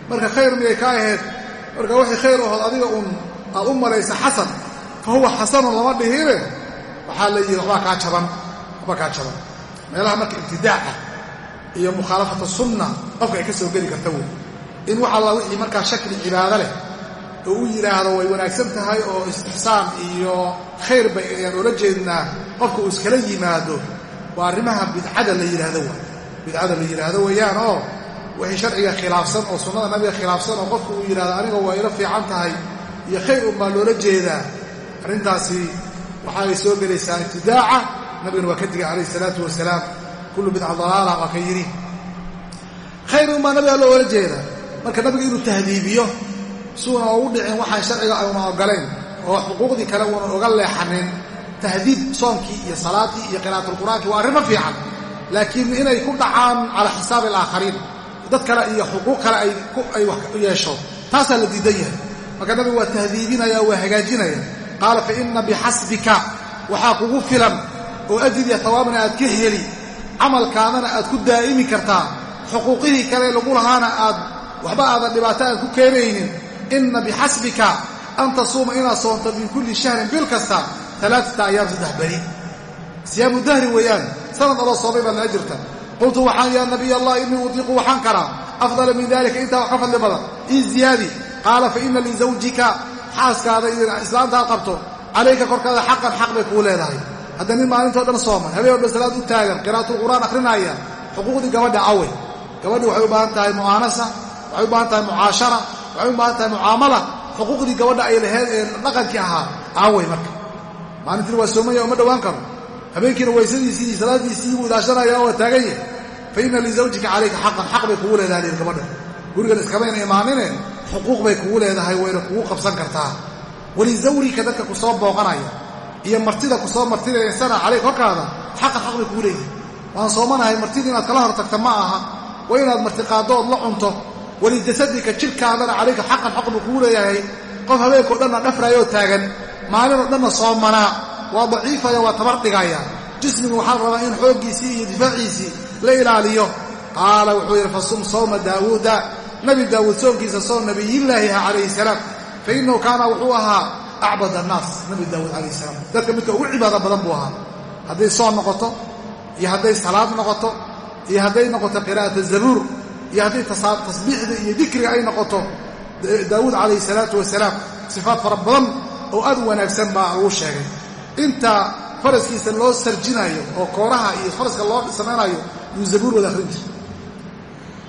A: Marka khayr miyay ka ahayd marka wixii khayr ahood adiga uun aad u malaysa xasan fa huwa xasanun lama dhihine waxaa la yidhi waxbaa kaa jaban waxbaa kaa jaban. Meelaha marka ibtidaaca iyo mukhaalafata sunna qofka ay ka soo geli karta wey. In wax alla wixii markaa shakli cibaado leh oo u yidhaahdo way wanaagsan tahay oo istixsaan iyo khayr bay ayaan oola jeednaa qofka uu iskala yimaado. Waa arrimaha bidcada la yidhaahdo wa bidcada la yidhaahdo weeyaan oo wixii sharciga khilaafsan oo sunnada nabiga khilaafsan oo qofka uu yidhahdo aniga waa ila fiican tahay iyo khayr unbaa loola jeedaa. Arrintaasi waxaay soo gelaysaa ibtidaaca. Nabigana waa ka digay calayhi salaatu wasalaam kullu bidca dalaala waa ka yidhi. Khayr unbaa nabiga loola jeedaa. Marka nabiga inuu tahdiibiyo suuna ugu dhicin waxaan sharciga ayna ogolayn oo xuquuqdii kale uunan oga leexanin. Tahdiib soonkii iyo salaaddii iyo qiraa'atulqur'aankii waa arrimo fiican. Laakiin inay ku dhacaan calaa xisaabi alaakhariin dad kale iyo xuquuq kale ay yeesho. Taasaa la diidan yahay. Marka nabigu waa tahdiibinaya waa hagaajinaya. Qaala fa ina bixasbika waxaa kugu filan oo ajir iyo tawaabna aad ka heli. Camalkaadana aad ku daa'imi kartaa. Xuquuqihii kale lagu lahaana aad waxba aadan dhibaato aan ku keenaynin. Inna bixasbika an tasuuma inaad soonto min kulli shahrin bil kasta alaaata ayaam saddex beri. Siyaamu dahri weeyaan. Sanad aloo soomay baad la ajirta qultu waxaan yaa nabiy allah innii utiiqu waxaan karaa afdala min dalika intaa wax ka fadli badan ii ziyaadi qaala fa ina lizawjika xaaskaada islaantaad qabto calayka korkaada xaqan xaq bay kuu leedahay hadda nin maalintoo dhan sooman habeen walba salaad u taagan qiraatul qur'aan akrinaaya xuquuqdii gabadha awe gabadhi waxay u baahan tahay mu'aanasa waxay u baahan tahay mucaashara waxay u baahan tahay mucaamala xuquuqdii gabadha ay laheyd ee dhaqankii ahaa aawey marka maalintiina waa soomaya uma dhowaan karo habeenkiina waysadiisii iyo salaadiisii buu ilaashanaya waa taagan yahay. Fa inna lizawjika calayka xaqan xaq bay kugu leedahay liir gabadha. Gurigan iskamayna imaanine xuquuq bay kugu leedahay wayna kugu qabsan kartaa. Walizawrika dadka ku soo booqanaya iyo martida ku soo martinaysana calayk korkaada xaqan xaq bay kugu leedahay. Waan soomanahay martida inaad kala hor tagta ma aha waa inaad martiqaaddo ood la cunto. Walijasadika jidhkaadana calayka xaqan xaq buu kugu leeyahay. Qof habeenkao dhanna dhafraayoo taagan maalinoo dhanna soomanaa waa daciifaya waa tabar dhigaya. Jismigu waxaa rabaa in xooggiisii iyo difaaciisii la ilaaliyo. Qaala wuxuu yidhi fasum sawma daawuuda. Nabi daawuud soonkiisa soon nabiyillaahi ah calayhi salaam. Fa innahu kaana wuxuu ahaa acbad annaas nabi daawuud calayhi salaam. Dadka midka ugu cibaado badan buu ahaa. Hadday soon noqoto iyo hadday salaad noqoto iyo hadday noqoto qiraa'ata zabuur iyo hadday tasbiixda iyo dikriga ay noqoto daawuud calayhi salaatu wasalaam sifaad fara badan oo aad u wanaagsan baa lagu sheegay inta faraskiisa loo sarjinayo oo kooraha iyo faraska loo samaynayo yuu zabuur wada akhrin jira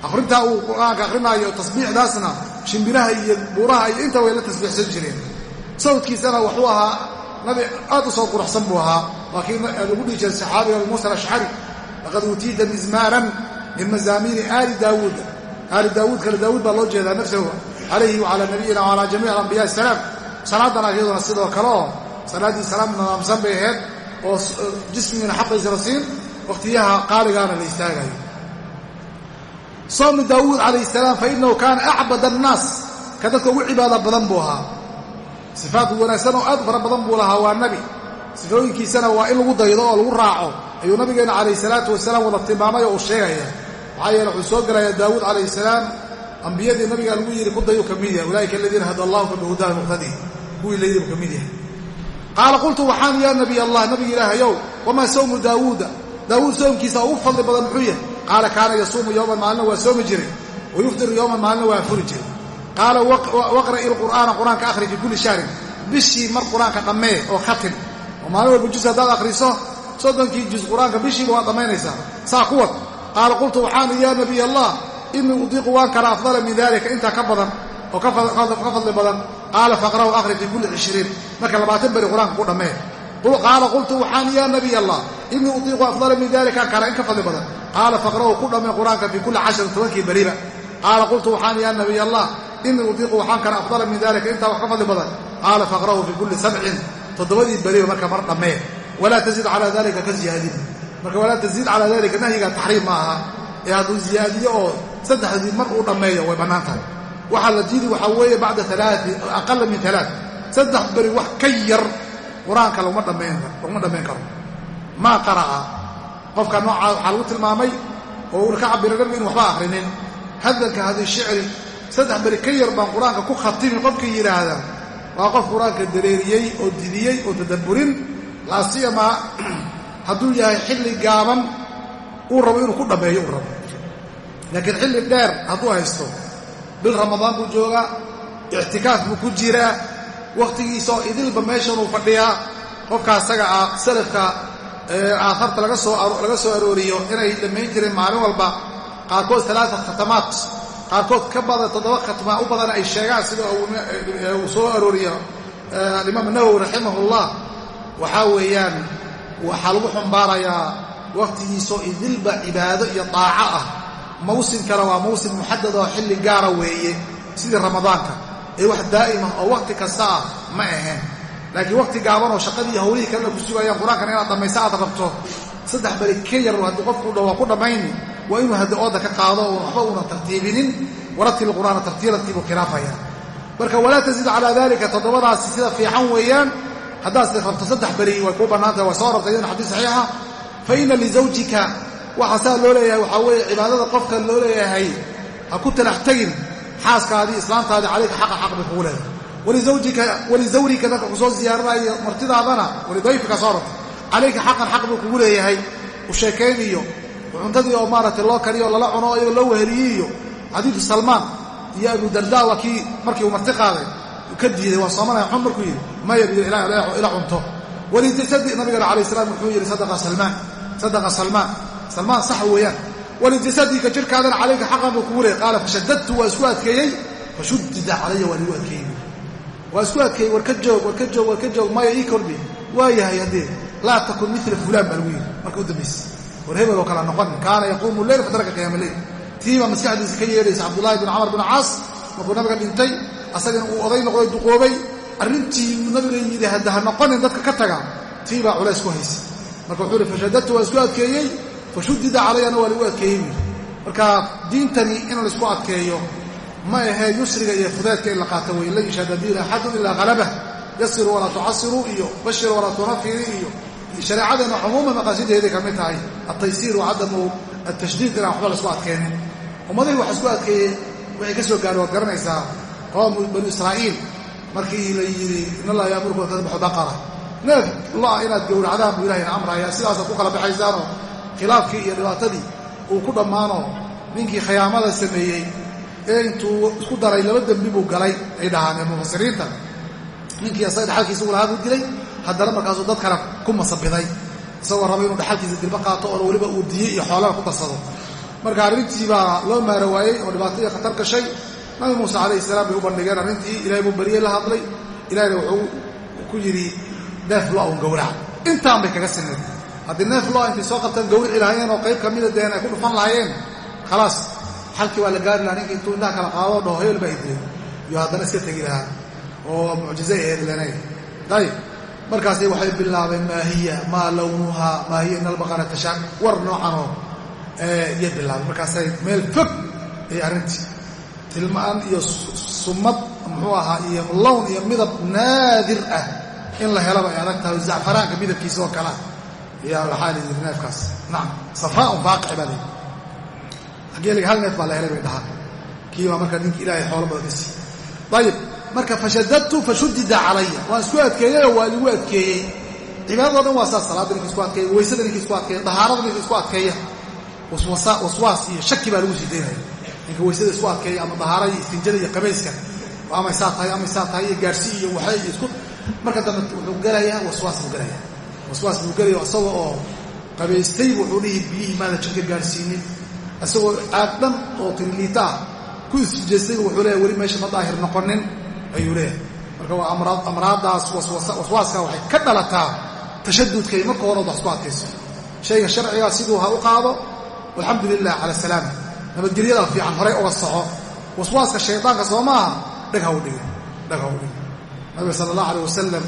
A: akhrintaa uu qur'aanka akhrinaayo tasbiixdaasna shimbiraha iyo buuraha iyo inta way la tasbiixsan jireen. Sawdkiisana wuxuu ahaa nabi aad u soo quruxsan buu ahaa. Waa kii lagu dhihi jiray saxaabiga abu muusa alashcari laqad uutiita mizmaaran min mazaamiiri aali daawuud. Aali daawuud kale daawuud baa loo jeedaa nafsahu calayhi wacalaa nabiyina wacalaa jamiic alambiya asalaam salaadana iyaduna sidoo kale oo salaaddii salaam nadaamsan bay ahayd oo jismigana xaqiisa la siin wakhtiyaha qaaligaana la istaagayo soomi daawuud calayhi salaam fa innahu kaana acbad annaas ka dadka ugu cibaada badan buu ahaa. Sifaadku wanaagsan oo aad fara badan buu lahaa waa nebi sifooyinkiisana waa in lagu daydo oo lagu raaco. Ayuu nabigeenna calayhi salaatu wasalaam wada tilmaamay oo uu sheegaya. Maxaa yeele wuxuu soo gelayaa daawuud calayhi salaam ambiyadii nabigaa lagu yidhi kudayu ka mid yahay ulaaika aladiina hada allahu fa bihudaha muqtadi kuwii layidhi buu ka mid yahay qaala qultu waxaan yaa nabiy allah nabiga ilaahayow wamaa sawmu daawuuda? Daawuud soomkiisa ugu fadli badan muxuu yahay qaala kaana yasuumu yowman maalina waa soomi jiray wa yufdiru yowman maalina waa furi jiray. Qaala waqra'i lqur'aana qur'aanka akhri fii kulli shahrin bishii mar qur'aanka dhammee oo khatim oo maalin walba jus haddaad akhriso soddonkii juz qur'aanka bishiiba waad dhammaynaysaa saa kuwad qaala qultu waxaan yaa nabiy allah inii udiiqu waan karaa afdala min dalika intaa ka badan oo ka fadli badan qaala faqra'u akhri fii kulli cishriin marka labaatan beri qur'aanka ku dhammee qaala qultu waxaan yaa nabiy allah inii udiiqu afdala min dalika kara in ka fadli badan. Qaala faqra'u ku dhammee qur'aanka fii kulli cashrin tobankii beriba. Qaala qultu waxaan yaa nabiy allah inii udiiqu waxaan karaa afdala min dalika intaa wax ka fadli badan. Qaala faqra'u fii kulli sabcin toddobadii beriba marka mar dhammee walaa tazid calaa dalika ka ziyaadin. Marka walaa tazid calaa dalika nahyiga taxriim ma aha. Ee hadduu ziyaadiyo oo saddexdii mar uu dhammeeyo way bannaan tahay waxaa la diidi waxaa weeye bacda aqala min alaa saddex beri wax ka yar qur'aanka laguma dhammayn karo maa qara'a. Qofka noocaa waxaa lagu tilmaamay oo uuna ka cabira nabigu inu waxba akhrinin hadalka haddii shicri saddex beri ka yar baan qur'aanka ku khatimin qofkii yidhaahda waa qof qur'aanka dareeriyey oo didiyey oo tadabburin. Laasiyamaa (clears throat) hadduu yahay xilli gaaban uu rabo inuu ku dhammeeyo uu rabo. Laakiin xilli dheer hadduu haysto bil ramadaan buu joogaa ictikaaf buu ku jiraa wakhtigiisaoo idilba meeshanuu fadhiyaa. Qofka asaga ah salafka aaharta laga soo arooriyo inay dhammayn jireen maalin walba qaarkood alaaa khatamaat qaarkood ka badan toddoba khatmaa u badan ay sheegaan sida uu soo arooriyo. Alimaam nawowi raximahullah waxaa weeyaan waxaa lagu xumbaarayaa wakhtigiisoo idilba cibaado iyo daaco ah mawsimkana waa mawsim muxadad oo xilli gaara weeye sidii ramadaanka. Ee wax daa'ima oo wakhti kasta ah ma ahayn laakiin wakhti gaaban oo shaqadii hawlihii kalena ku sugayaan qur'aankana inaad dhammaysa aad rabto. Saddex beri ka yar haddii qofku waa ku dhammayni waa inuu haddi ooda ka qaado oon waxba uunan tartiibinin warattil qur'aana tartiiladkiibuu khilaafaya. Marka walaa tazid calaa dalika toddobadaasi sida fiican weeyaan haddaad rabto saddex beri way kuu bannaantahay waa soo rabtay iyadana xadiis saxiixa. Fa inna lizawjika waxaa saa loo leeyahay waxaa weeye cibaadada qofka loo leeyahay ha ku talax tegin xaaskaadii islaantaadii calayka xaqa xaq bay kugu leedahay. Walizawrika dadka ku soo ziyaaranaya martidaadana walidayfika soo rabta calayka xaqan xaq buu kugu leeyahay. U sheekayn iyo cuntadii oo maaragtay loo kariyo lala cuno o iyagoo loo weheliyey iyo xadiidu salmaan iyo abu darda waa kii markii uu marti qaaday ka diiday waa soomanaya xun markuu yidhi maya buu ila cunto. Walijasadi nabigana alayh salaam wuxuu yidhi sadaqa salmaan salmaan sax weeyaan. Walijasadika jirkaadana calayka xaqan buu kugu leeyay qaala fashadadtu waa isku adkeeyey? Fashudida calaya waa ligu adkeeyey. Waa isku adkeeyey war ka joog war ka joog war ka joog maya ii kordhi. Waa yahay haddee laa takun mila fulaan baa lagu yidhi. Marka u dambaysa war hebel oo kala noqonin kaana yaquumu leyl fataraka qiyaama leyl tiibaa maskaxdiisa ka yeedhaysa cabdullaahi bin camar bin caas markuu nabiga dhintay asagana uu oday noqday duqoobay. Arrintii nabiga yidhi hadda ha noqonin dadka ka taga. Tiibaa culays ku haysa marka wuxuu ihi fashadadtu waa isku adkeeyey fashudida calayana waa lagu adkeeyey yidhi. Marka diintani in laysku adkeeyo ma ahee yusriga iyo fudeedka in la qaato wey lan yashhada diina axadun ilaa halabah yasiru walaa tucasiruu iyo bashir walaa tunafiri iyo shareecadeenna cumuuman maqaasideeday ka mid tahay. Altaysiir wa cadamu atashdiid inaan waxba la isku adkeenin. Ummadihii waxa isku adkeeyey waxay ka soo gaari waad garanaysaa qoomu banu israa'iil. Markii la yidhi in allah yaamurku an baqara. Neef lo'a inaad gowracdaan buu ilahayna amraya sidaasaad ku kala baxaysaanoo khilaafkii iyo dhibaatadii uu ku dhammaanoo ninkii khiyaamada sameeyey ee intuu isku daray laba dembi buu galay ay dhahaan ee mufasiriinta ninkii asaga dhexalkiisa u lahaa buu dilay haddana markaasuu dad kale ku masabiday. Isagoo raba inuu dhexalkiisa dilba qaato oo weliba uu diye iyo xoolana ku darsado. Marka arrintii baa loo maara waayey oo dhibaato iyo khatar gashay nabi muuse calayhi salaam bay u bandhigeen arrintii ilahay buu beriyey la hadlay. Ilahayna wuxuu ku yidhi neef lo un gowrac intaan bay kaga sineen haddii neef lo intay soo qabtaan gawrici lahaayeen oo qayb ka mida deen ay ku dhufan lahaayeen khalaas xalkii waa la gaari lahaa ninka intuu indhaha kala qaado dhaho hebel baa idilay iyo haddana iska tegi lahaa oo mucjize aheed lenay ayib markaasay waxay bilaabeen maa hiya maa lawnuhaa maa hiya in albaqara tashaa war noocanoo iyay bilaabeen. Markaasay meel fog ay arrintii tilmaan iyo sumad muxuu ahaa iyo lown iyo midab naadir ah in la helaba ay adag tahay zacfaraanka midabkiisa oo kalea ayaa waxaa la yidhi neefkaas nacam safraaun faaqici baa layidhi hageeliga hal neef baa la helay bay dhahaan kii baa marka ninki ilaahay xoolo badan siiy ayib marka fashadadtu fashudida calaya waan isku adkeeyeyoo waa ligu adkeeyey cibaadado waa saas salaadda ninka isku adkeeya weysada ninka isku adkeeya dahaarada ninka isku adkeeya waswaas iyo shaki baa lagu sii daynaya ninka weysada isku adkeeya ama dahaarada iyo istinjada iyo qabayska amay saa tahay amay saa tahay iyo gaarsi iyo waxay isku marka dambe wuxuu gelayaa waswaas buu gelayaa waswaas buu gelaya isagoo oo qabaystay wuxuu dhihi biyihii maada jirka gaarsiinin. Isagoo aad dhan oo tiriliita ah ku isjeestay wuxuu leeyahy weli meesha ma daahir noqonin ayuu leeyahay. Marka waa amraaddaas waswaaska waxay ka dhalataa tashadudkay marka horood wax isku adkayso. Shayga sharcigaa siduu ha u qaado alxamdu lilah cala salaama nabadgelyada fiican horay uga soco. Waswaaska shaydaanka soo maaha dheg ha u dhigin dheg ha u dhigin. Nabiga sala allah alay wasalam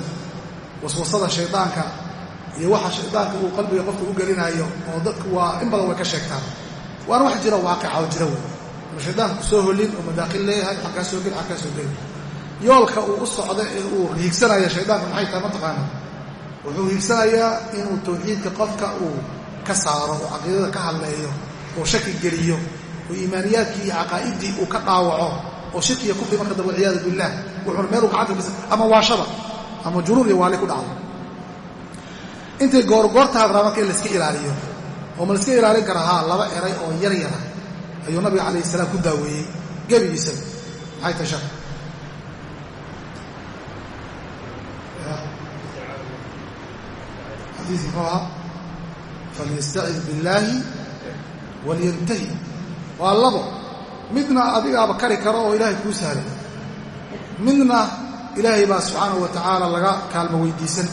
A: waswasada shaydaanka iyo waxa shaydaanka uu qalbiga qofka u gelinayo oo dadku waa in badan way ka sheegtaan. Waana wax jira waaqica oo jira wey ma shaydaanku soo holin oo madaakil leeyahay xagkaa soo geli xagkaa soo geli. Yoolka uu u socda ee uu hiigsanaya shaydaanka maxay tahay mataqaana wuxuu hiigsanayaa inuu tawxiidka qofka uu ka saaro oo caqiidada ka hadleeyo oo shaki geliyo oo iimaaniyaadkii iyo caqaa'idii uu ka dhaawaco oo shirkiya kufri marka dambe walciyaadu billah wuxuuna meel uu gacanta kasa ama waashaba ama junuun iyo waali ku dhacdo intay goorgoortaad raa marka in layska ilaaliyo oo ma layska ilaalin kara haa laba eray oo yar yara ayuu nabiga calayh salaam ku daaweeyey gebigiisaba maxay ahaa falyastacid billaahi walyantahi. Waa labo. Midna adigaaba kari karo oo ilaahay kuu sahlay midna ilaahay baa subxaanahu wa tacaala laga kaalmo weydiisan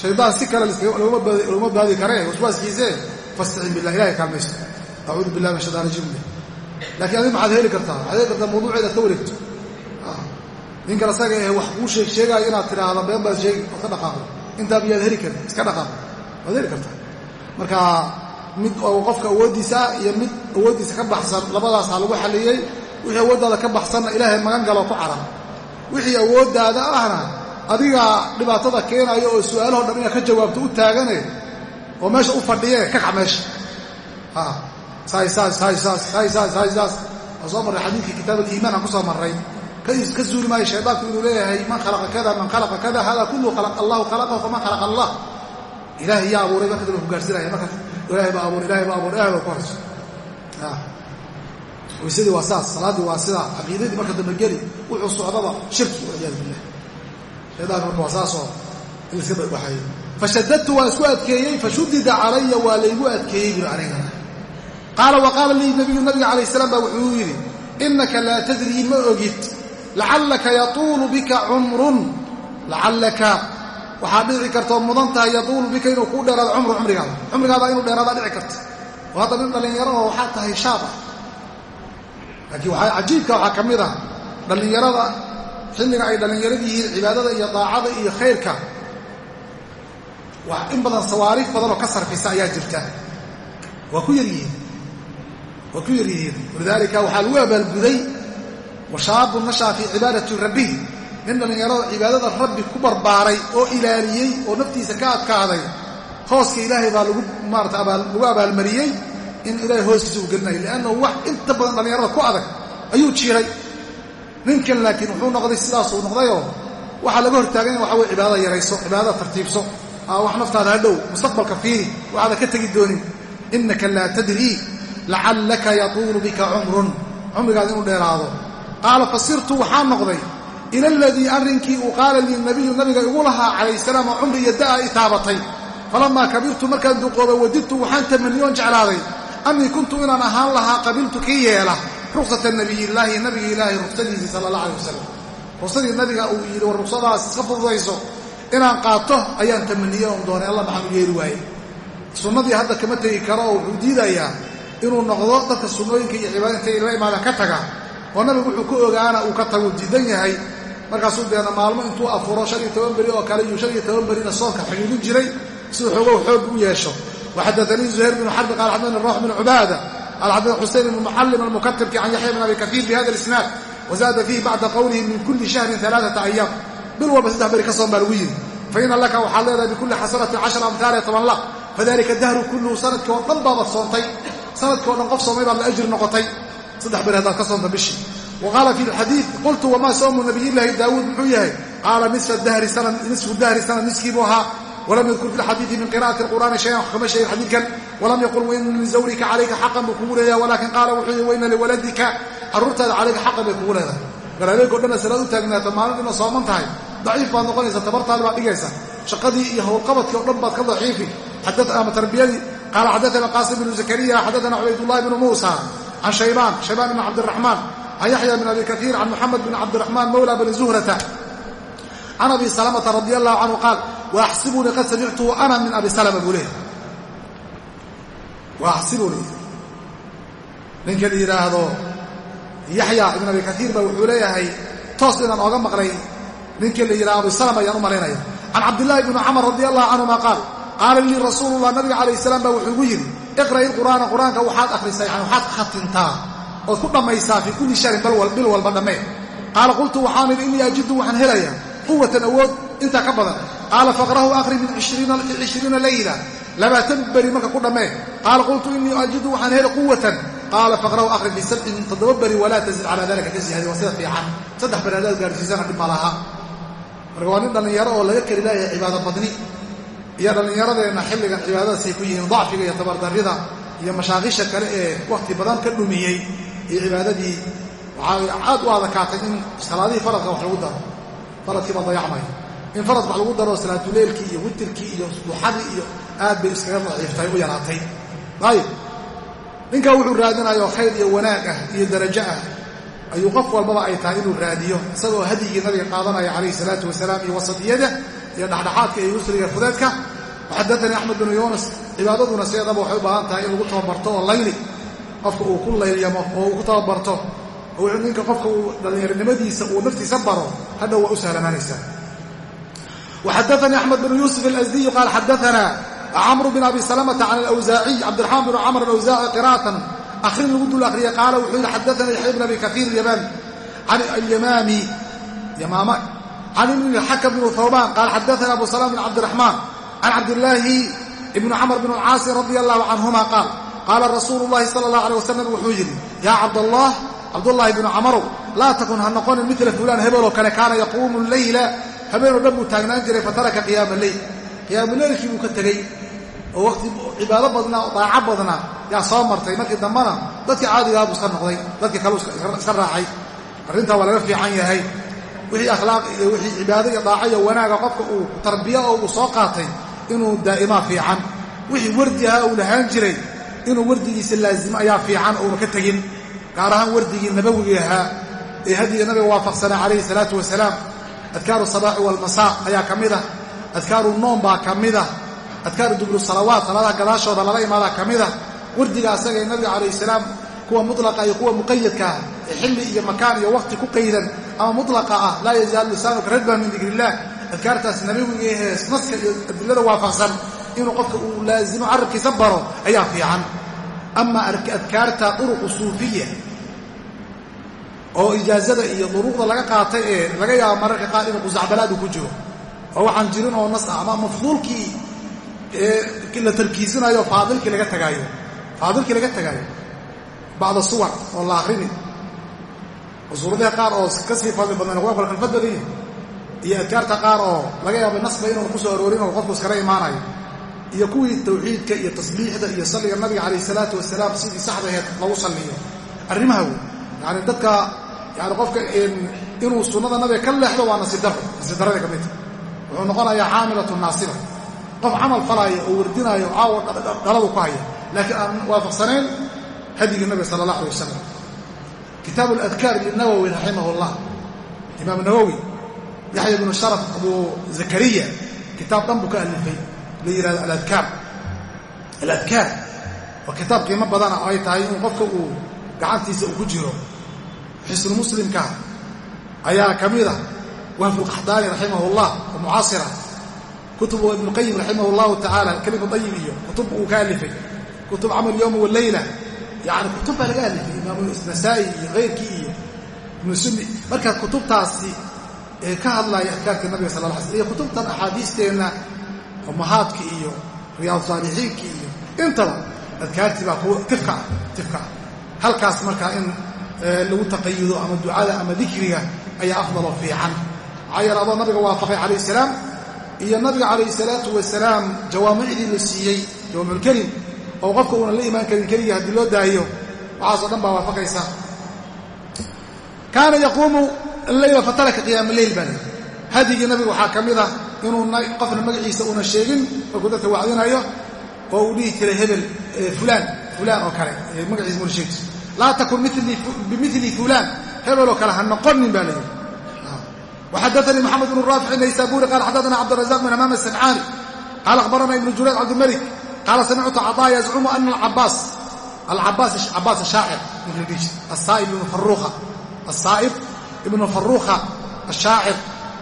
A: shaydaan si kale laguma baadi karee. Waswaaskiisee fastacin billah ilahay kaalmayso acuudu billahi min shaytaan rajiim. Laakiin adig maxaad heli kartaa? Waxaad heli kartaa mawduuceeda ka wareegto? Ninkan asaga ee wax kuu sheeg sheegaayo inaad tidhaahdo been baad sheegi ood ka dhaqaaqdo intaa miyaad heli karin iska dhaqaaqo. Waad heli kartaa. Marka mid oo qofka awooddiisa ah iyo mid awooddiisa ka baxsan labadaasaa lagu xalliyey. Wixii awooddaada ka baxsanna ilaahay magan galoo ku carar wixii awooddaada ahna adigaa dhibaatada keenayo oo su'aalaho dhan inaad ka jawaabto u taagane oo meesha u fadhiye ka kac meesha. Soo marray xadiidkii kitaab aliimaan aan ku soo marray. Ka zuuli maayo shaydaanku inuu leeyahay man khalaqa kada man khalaqa kada hada kullu allahu khalaqahu faman khalaqa allah. Ilaahay yaa abuuray marka daba ku gaarsinaya marka ilaahay baa abuur ilahay baa abuur ilahay baa ku hayso waysadii waa saas salaaddii waa sidaa caqiidadii marka dambe geli wuxuu socdaba shirki walciyaadu billah shaydaanka marka waa saasoo in iska badbaxayo fashadadtu waan isku adkeeyey fashudida calaya waa laygu adkeeyey buri anigana qaala wa qaala lii nabiyu nabiga calayh salaam baa wuxuu yidhi innaka laa tadrii ma ogid. Lacallaka yatuulu bika cumrun. Lacallaka waxaa dhici kartoo mudan tahay yatuulu bika inuu kuu dheeraado cumru cumrigaada. Cumrigaada inuu dheeraadaa dhici karta. Oo hadda nin dhallinyaro oo waxaa tahay shaab laakiin waxaa cajiibka waxaa ka mid ah dhallinyarada xilliga ay dhallinyarada yihiin cibaadada iyo daacada iyo khayrka wax in badan sawaariif badan oo ka sarfisa ayaa jirta. Waa ku yar yihiin. Waa ku yar yihiin. Walidaalika waxaa lagu abaalguday washaabun nashaa fii cibaadati rabbihi nin dhallinyarada cibaadada rabbi ku barbaaray oo ilaaliyey oo naftiisa ka adkaaday. Hooska ilaahay baa lagu maarata lagu abaalmariyey in ilaahay hooskiisa uu gelinayo liannahu wax inta badan dhallinyarada ku adag ayuu jiray ninkan laakiin wuxuu noqday sidaasuu noqdayoo waxaa laga hortaaganya waxa weye cibaadada yarayso cibaadada tartiibso. Wax naftaada hadhow mustaqbalka fiiri waxaada ka tegi doonin innaka laa tadrii lacallaka yatuulu bika cumrun. Cumrigaada inuu dheeraado. Qaala fasirtu waxaa noqday ila aladii arrinkii uu qaala lii nabiyu nabiga igu lahaa calayh salaam oo cumri iyo da'a i taabatay. Falamaa kabirtu markaan duqoobay wadidtu waxaan tamaniyoon jeclaaday. Annii kuntu inaan ahaan lahaa qabiltu kii yeela ruksata nabiyillaahi nabiga ilaahay ruksadiisii sala allah alay wasalam ruksadii nabiga uu yidhi war ruksadaas iska fududayso inaan qaato ayaan tamaniye oon doonay. Alla maxaan yeeli waaye sunnadii hadda kama tegi karo oo wuxuu diidayaa inuu noqdo dadka sunnooyinka iyo cibaada intay la ka taga oo nabigu wuxuu ku ogaana uu ka tagu diidan yahay. Markaasuu deena maalmo intuu afuro shan iyo toban beri oo kale iyo shan iyo toban berina soonka xidhiidin jiray siduu xoogow xoog u yeesho. Waxadaanii zuhayr binu xarbi qaala xadana rawx bnu cubaada xuseyn ibnu muxallim almukatibki can yaxya bn abi kaiir bihada alisnaad wazaada fiihi bacda qowlihi min kulli shahrin alaaata ayaam bil walba saddex beri ka soon baa lagu yidhi faina laka waxaad leedahay bikulli xasanatin cashara amhaaliya toban la fadalika dahru kulluhu sannadkii oo dhan baabaad soontay sannadkii o dhan qof soomay baad la ajri noqotay saddex beri haddaad ka soonta bishii wa qaala fi lxadiid qultu wamaa soomu nabiyillaahi daawuud walam yadkur fi lxadiidi min qira'ati alqur'aani shayan wax kama sheegin xadiidkan walam yaqul waina lizawrika calayka xaqan buu kugu leeyahay walakin qaala wuxuu yihi waina liwaladika carruurtaada calayka xaqan bay kugu leedahay garaabeegoo dhanna salaad u taagnaato maalin dhina sooman tahay daciif baad noqonaysa tabartaada baad dhigaysa shaqadii iyo howlqabadkii o dhan baad ka daciifi ama tarbiyadii qaala xadaana qaasim bnu zakariya xadaana cubaydullahi bnu muusa can shaybaan shaybaan bn cabdiraxmaan can yaxya bn abi kaiir can muxamed bn cabdiraxmaan mawla bni zuhrata can abi salamata radi allahu canhu qaal waaxsibunii qad samictuhu ana min abi salama buu leeyahy waaxsibunii ninka la yidhaahdo yaxya ibn abi kaiir ba wuxuu leeyahay toos inaan ooga maqlay ninkii la yidhaha abu salama ayaan u malaynaya can cabdillahi bni camar radi allahu canhuma qaal qaala lii rasuulullah nabiga calayh salaam baa wuxuu igu yidhi iqra'i lqur'aana qur'aanka waxaad akhrisaa yani waxaad khatintaa ood ku dhammaysaa fii kulli shahrin bil walba dhammee qaala qultu waxaan idhi innii ajidu waxaan helayaa quwatan awood intaa ka badan qaala faqrahu akhri min cishriina layla. Labaatan beri marka ku dhammee. Qaala qultu innii ajidu waxaan heli quwatan qaala faqrahu akhri fii sabcin toddoba beri walaa tazid calaa dalika ka ziyaadi waa sida fiican. Saddex beri haddaad gaarsiisana dhib ma marka waa nin dhallinyaro oo laga kari laayahay cibaado badni. Iyo dhallinyaradeenna xilligan cibaadadaasay ku yihiin dacfiga iyo tabardarrida iyo mashaaqisha kale ee wakhti badan ka dhumiyey iyo cibaadadii waxay aad u adakaatay in salaadihii faradka wax lagu daro. Faradkii baa dayacmaya in farad wax lagu daro salaatuleylkii iyo witirkii iyo duxadii iyo aad bay iskaga daciiftay u yaraatay. Ayib. Ninkaa wuxuu raadinayo khayr iyo wanaag ah iyo darajo ah. Ayuu qof walbaba ay tahay inuu raadiyo isagoo hadyigii nabiga qaadanaya calayhi salaatu wasalaam iyo wasatiyada iyo dhexdhexaadka iyo yusriga fudeedka waxadaanii axmed binu yuunus cibaadaduna sideedaba waxay u baahan tahay in lagu tababarto oo layli. Qofka uu ku laylyamo oo uu ku tababarto. Ninka qofka uu dhallinyaronimadiisa uu naftiisa baro hadhow waa u sahlamaanaysaa waxadaanii axmed binu yuusuf alasdiyu qaal xadaanaa camru bin abi salamata can alawsaaciy cabdiraxmaan binu camr alawsaaci qiraa'atan akhrin lagu dul akhriyay qaala wuxuu yidhi xadaana yaxya bn abi kaiir yamaan can alyamaami yamaama can ibni xakam bn thawbaan qaal xadaana abu salaam bn cabdiraxmaan can cabdillaahi ibni camr bn alcaasi radia allahu canhuma qaal qaala rasuulu llahi sala allah aleh wasalam wuxuu yidhi yaa cabdallah cabdullaahi bnu camarow laa takun ha noqonin mila fulaan hebeloo kale kaana yaquumu leyla habeenoo dhan buu taagnaan jiray fataraka qiyaama leyl qiyaamaleylkii buu ka tegey oo waqti cibaado badnaa oo daaco badnaa yaa soo martay. Markii dambana dadkii caadigaa buu iska noqday dadkii kaleu iska raacay. Arrintaa waa laga fiican yahay. Wixii akhlaaq iyo wixii cibaado iyo daaco iyo wanaaga qofka uu tarbiya oo uu soo qaatay inuu daa'imaa fiican. Wixii wardi ahaa uu lahaan jiray inuu wardigiisa laazimo ayaa fiican uuna ka tegin. Gaar ahaan wardigii nabawigii ahaa ee hadiga nabiga waafaqsanaa calayhi salaatu wasalaam adkaaru sabaaxi walmasaa ayaa ka mid ah adkaaru noom baa ka mid ah adkaaru dubru salawaat salaadaha gadaashooda lala imaadaa ka mid ah wardiga asaga ee nabiga calayhi salaam kuwa mutlaqa iyo kuwa muqayadka ah ee xilli iyo makaan iyo waqti ku qaydan ama mutlaqa ah laa yazaalu lisaanuka radban min dikriillah adkaartaas nabawiga ahee naska iyo adilada waafaqsan inuu qofka uu laazimo carabkiisa baro ayaa fiican ama adkaarta duruqu suufiya oo ijaazada iyo duruuqda laga qaatay ee laga yaabo mararka qaar inuu qusacbalaadu ku jiro. Oo waxaan jirin oo nas ah ama mafduulkii la tarkiisinayo faadilkii laga tagaayo faadilkii laga tagaayo bacda suwar oo la akrini oo suuradaha qaar oo ka sii fadli badnan waa kala kalfad badan yahi iyo adkaarta qaar oo laga yaabo nasba inuuna ku soo aroorin oo qofku iskala imaanayo. Iyo kuwii tawxiidka iyo tasbiixda iyo salliga nabiga calayh salaatu wasalaam sidii saxdaheed lagu salliyo. Arrimaha wey yani dadka yani qofka inuu sunnada nabiga ka leexdo waa nasiibdaro nasiibdarada ka midta wuxuu noqonayaa xaamilatu naasiba. Qof camal falaayo oo wardinaayo caawa dhaladu ku haya. Laakiin aan waafaqsanayn hadyigii nabiga sala allah alay wasalam kitaabu aladkaar linawowi raximah llah imaam nawowi yaxya bnu sharaf abu zakariya kitaab dhan buu ka alifay. La yihahdo aladkaar. Aladkaar waa kitaab qiimo badana oo ay tahay in qofka uu gacantiisa uu ku jiro xisnu muslimka ayaa ka mid ah wahbu qaxdaani raximah llah oo mucaasira. Kutubu ibnuqayim raximah llahu tacaala kelimu dayib iyo kutub uu ka alifay. Kutub camal yowma waleyla yani kutub baa laga alifay imaam nasaa'i iyo keyrkii iyo ibnu sunni. Markaa kutubtaasi ee ka hadlaya adkaarka nabiga sal la sl iyo kutubtan axaadiisteenna umahaadka iyo riyaad saalixiinka iyo intaba adkaartii baa kuwa tifka ah halkaas markaa in lagu taqayudo ama ducada ama dikriga ayaa afdaloo fiican. Maxaa yeele nabiga waafaqay calayh salaam iyo nabiga calayhi salaatu wasalaam jawaamicdii la siiyey jawaamiculkelim oo qofka uunan la imaan karin keliya haddii loo daahiyo waxaasoo dhan baa waafaqaysa. Kaana yaquumu alleyla fataraka qiyaama leyl baa lii hadigii nabiga waxaa ka mid ah inuu qofna magaciisa una sheegin markuu dadka wacdinayo oo uu dhihi jiray hebel fulaan fulaan oo kale magaciisa muna sheegti laa takun bimili fulaan hebeloo kale ha noqonin baa layidhi waxadaanii moxamed bnu raafici naysaaburi qaala xaddaana cabdirazaq min amaam asamcaani qaala akhbarana ibnu jurayd cabdimalik qaala samictu cadaaya yazcumu ana acabaas acabaas ashaacir ninkadhiiji asaa'ib ibnu faruukha ashaacir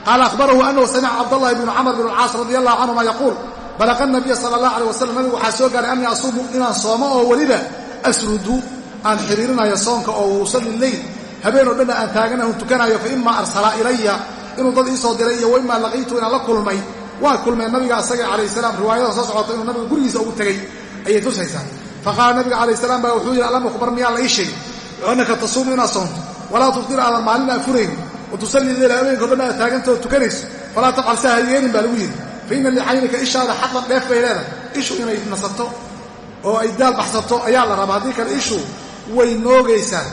A: qaala ahbarahu anahu samica cabdallahi bnu camr bn alcaas radi allahu canhuma yaquul balaqa nabiya sala allah aleh wasalam nabigu waxaa soo gaaray anii asuumu inaan soomo oo weliba asrudu aan xiriirinayo soonka oo usali leyl habeenoo dhanna aan taaganahu tukanayo faima arsala ilaya inuu dad ii soo diray iyo waimaa laqiitu inaan la kulmay. Waa kulmeen nabiga asaga calayh salaam riwaayada soo socota inuu nabiga gurigiisa ugu tegey ayay tusaysaa faqaala nabiga calayh salaam baa wuxuu yidhi allam akhbar miyaa la ii sheegay? Annaka tasuumu inaad soonto. Walaa tuftir aadan maalin afurayn wa tusallii leela habeenkao dhan aad taagantao tukanayso. Falaa tafcal saa ha yeelin baa lagu yidhi. Fa inna licaynika ishaada xaqan dheef bay leedahay. Ishu inay nasato oo ay daal baxsato ayaa la rabaa. Haddii kale ishu way noogaysaa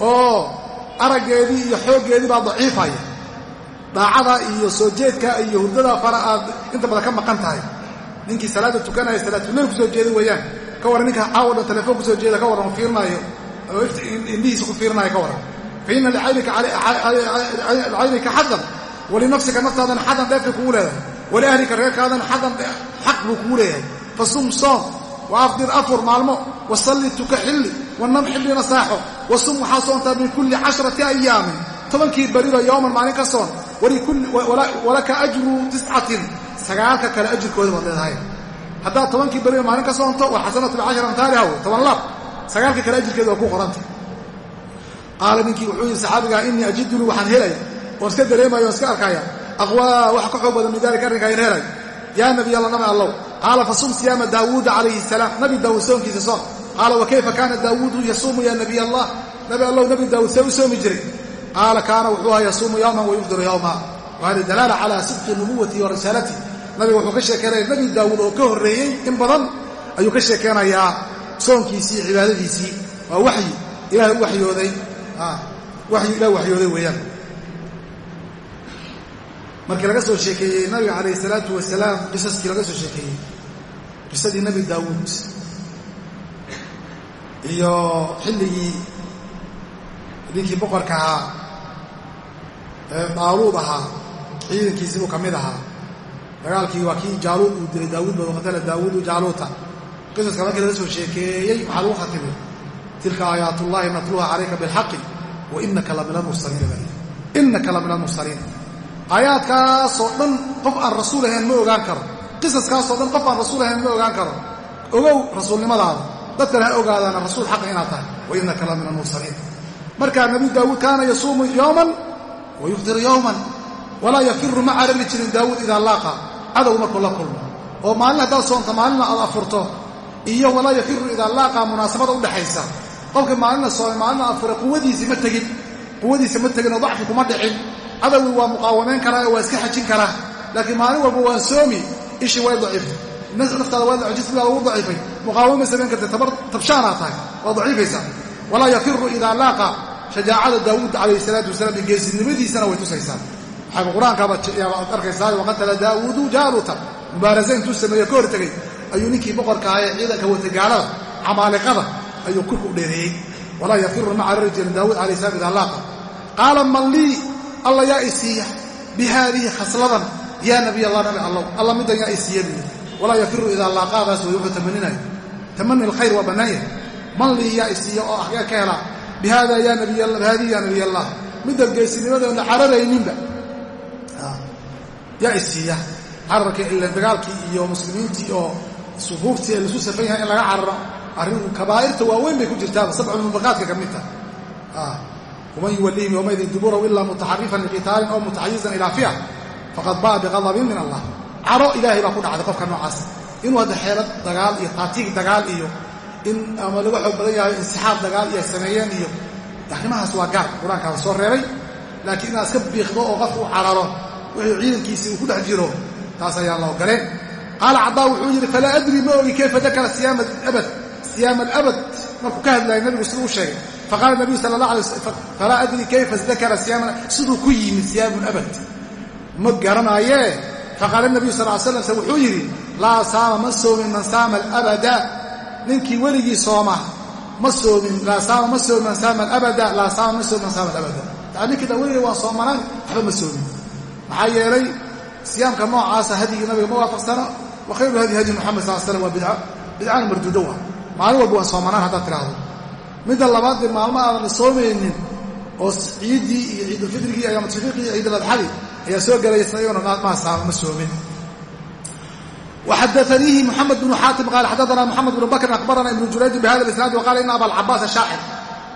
A: oo araggeedii iyo xooggeedii baa daciifaya. Daacada iyo soo jeedka iyo hurdada fara aad inta badan ka maqan tahay. Ninkii salaadda tukanaya salaatuleyl ku soo jeeda weeyaan. Ka warran ninka caawodha telefoon ku soo jeeda ka warran fiirnaayo. Oo indhihiisa ku fiirinaayo ka warran. Fa inna licaynika xadan walinafsika naftaadana xadan dheefay kugu leedahay. Waliahlika reerkaadana xadan xaq buu kugu leeyahay. Fasum soom. Wa afdir afur maalmo wasalli tuka xilli wanam xillina saaxo wasum waxaa soontaa min kulli casharati ayaamin tobankii beriba yowman maalin ka soon walaka ajru tiscatin sagaalka kale ajirkooda baad leedahay. Haddaad tobankii beriba maalin ka soonto waa xasanatu bicashar amtaaliha wey toban laab sagaalka kale ajirkeeda waa ku qoranta. Qaala ninkii wuxuu yidhi saxaabigaa innii ajidunii waxaan helaya oon iska dareemaya oon iska arkaya aqwaa wax ka xoog badan min dalika arrinka ay reeray yaa nabiy alla nabi allow. Qaala fasum siyaama daawuuda calayhi salaam qaala wa kayfa kaana daawuudu yasuumu ya nabiy allah? Nabi allow nabi daawuud see u soomi jiray. Qaala kaana wuxuu ahaa yasuumu yowman wayufdiru yowma wahadi dalaala calaa sidqi nubuwati wa risaalati. Nabiga wuxuu ka sheekeynaya nabi daawuud oo ka horreeyey in badan ayuu ka sheekeynayaa soonkiisii cibaadadiisii. Waa waxyi ilahay u wayooday waxyi ilahay waxyooday weeyaan. Markii laga soo sheekeeyey nabiga calayh salaatu wasalaam qisaskii laga soo sheekeeyey iyo xilligii ninkii boqorka ahaa ee daaluud ahaa ciidankiisibuu ka mid ahaa. Dagaalkii waa kii jaaluud uu dilay daawuud ba qatala daawuudu jaaluuta qisaska markii laga soo sheekeeyey maxaa lagu khatimay tilka aayaatullahi natluha calayka bilxaqi wa inaka la min almursaliin. Inaka la min almursaliin. Aayaadkaasoo dhan qof aan rasuul ahayn ma ogaan karo. Qisaskaasoo dhan qof aan rasuul ahayn ma ogaan karo. Ogow rasuulnimadaada dadkana ha ogaadaana rasuul xaqa inaad tahay. Wa innaka la min almursaliin. Markaa nabi daawuud kaana yasuumu yowman wa yufdiru yowman walaa yafiru ma carari jirin daawuud idaa laaqa. Cadow markuu la kulmo. Oo maalin haddaad soonta maalina aad afurto iyo walaa yafiru idaa laaqa munaasabada udhaxaysa qofkii maalina soomay maalina afuray quwadiisii ma tegin. Quwadiisa ma tegin oo dacfi kuma dhicin. Cadowgi waa muqaawamayn karaa oo waa iska xajin karaa. Laakiin maalin walba waan soomi ishii way daciiftay naftaada waa jismigaada ugu daciifay muqaawama ma samayn kartay tabshaanaa tahay waa daciifaysaa walaa yafiru idaa laaqa shajaacada daawuud calayhi salaatu wasalaam iyo geesinimadiisana way tusaysaa waxayba qur'aankaaba ad arkaysaa waqatala daawuudu jaaluuta mubaarasa intuu sameeye ka hortegay ayuu ninkii boqorka ahaa ee ciidanka watay gaalada camaaliqada ayuu kurku dheereeyey walaa yafiru ma carari jirin daawuud calayh salam idaa laaqa qaala man lii alla yaa i siiya bi haadihi khasladan yaa nabiy allah nabi allow alla middan yaa i siiya buyi walaa yafiru idaa laaqaadaas way wuxuu tamaninayo tamani alkhayr waa bannaan yahay. Man lii yaa i siiya oo axyaa ka helaa bihada ya bihaadihi yaa nabiy allah middan geesinimadoona cararayninba yaa i siiya. Cararka ila dagaalkii iyo muslimiintii oo sufuuftii ee lasu safan yahay in laga cararo arrin kabaa'irta waaweyn bay ku jirtaaba sabcu mubaqaadka ka mid taha waman yuwallihim yowmaydin duburahu ilaa mutaxarifan liqitaalin aw mutaxayizan ilaa fi'a faqad ba'a biqadabin min allah caro ilaahay baa ku dhacday qofka noocaas. Inuu hadda xeelad dagaal iyo taatiig dagaal iyo in ama laga xoog badan yahay insixaab dagaal iyo sameeyeen iyo arrimahaas waa gaar. Qur'aankaa la soo reebay. Laakiin inaad iska biiqdo oo qofku u cararo wixii ciidankiisii uu ku dhex jiro taas ayaan la ogoleen. Qaala cadaa wuxuu yidhi falaa adri ma ogi kayfa dakara siyaama abad siyaama alabad markuu ka hadlayay nabigu siduu u sheegay. Faqaala nabiyu sala allah alay falaa adri kayfa dakara siduu ku yimid siyaamu labad ma garanaayee faqaala nabiyu sal slam se wuxuu yidhi laa saama ma soomin man saama alabada ninkii weligii sooma ma soomin laa saama ma soomin man saama alabada laa saama ma soomin man saama alabada taa ninkii weligii waan soomanaan waxba ma soomin maxaa yeelay siyaamka noocaasa hadyigii nabiga ma waafaqsano wa khayru hadi hadi muxamed sal slam waa bidca bidcana marduudo waa maalin walba waan soomanaan haddaad tiraahdo midda labaad maalmo aadan soomaynin oo ciiddii iyo ciidulfitrigii ayaama tashriiqii iyo ciidaladxadii ayaa soo gelaysa iyagona maasaama ma soomin وxadثnيihi محamed بن xاatim qال xadثna محamed بن bkr أخbarna iبن jurayجin بhada الإسناad وqال ina abاlcabaas شhaacir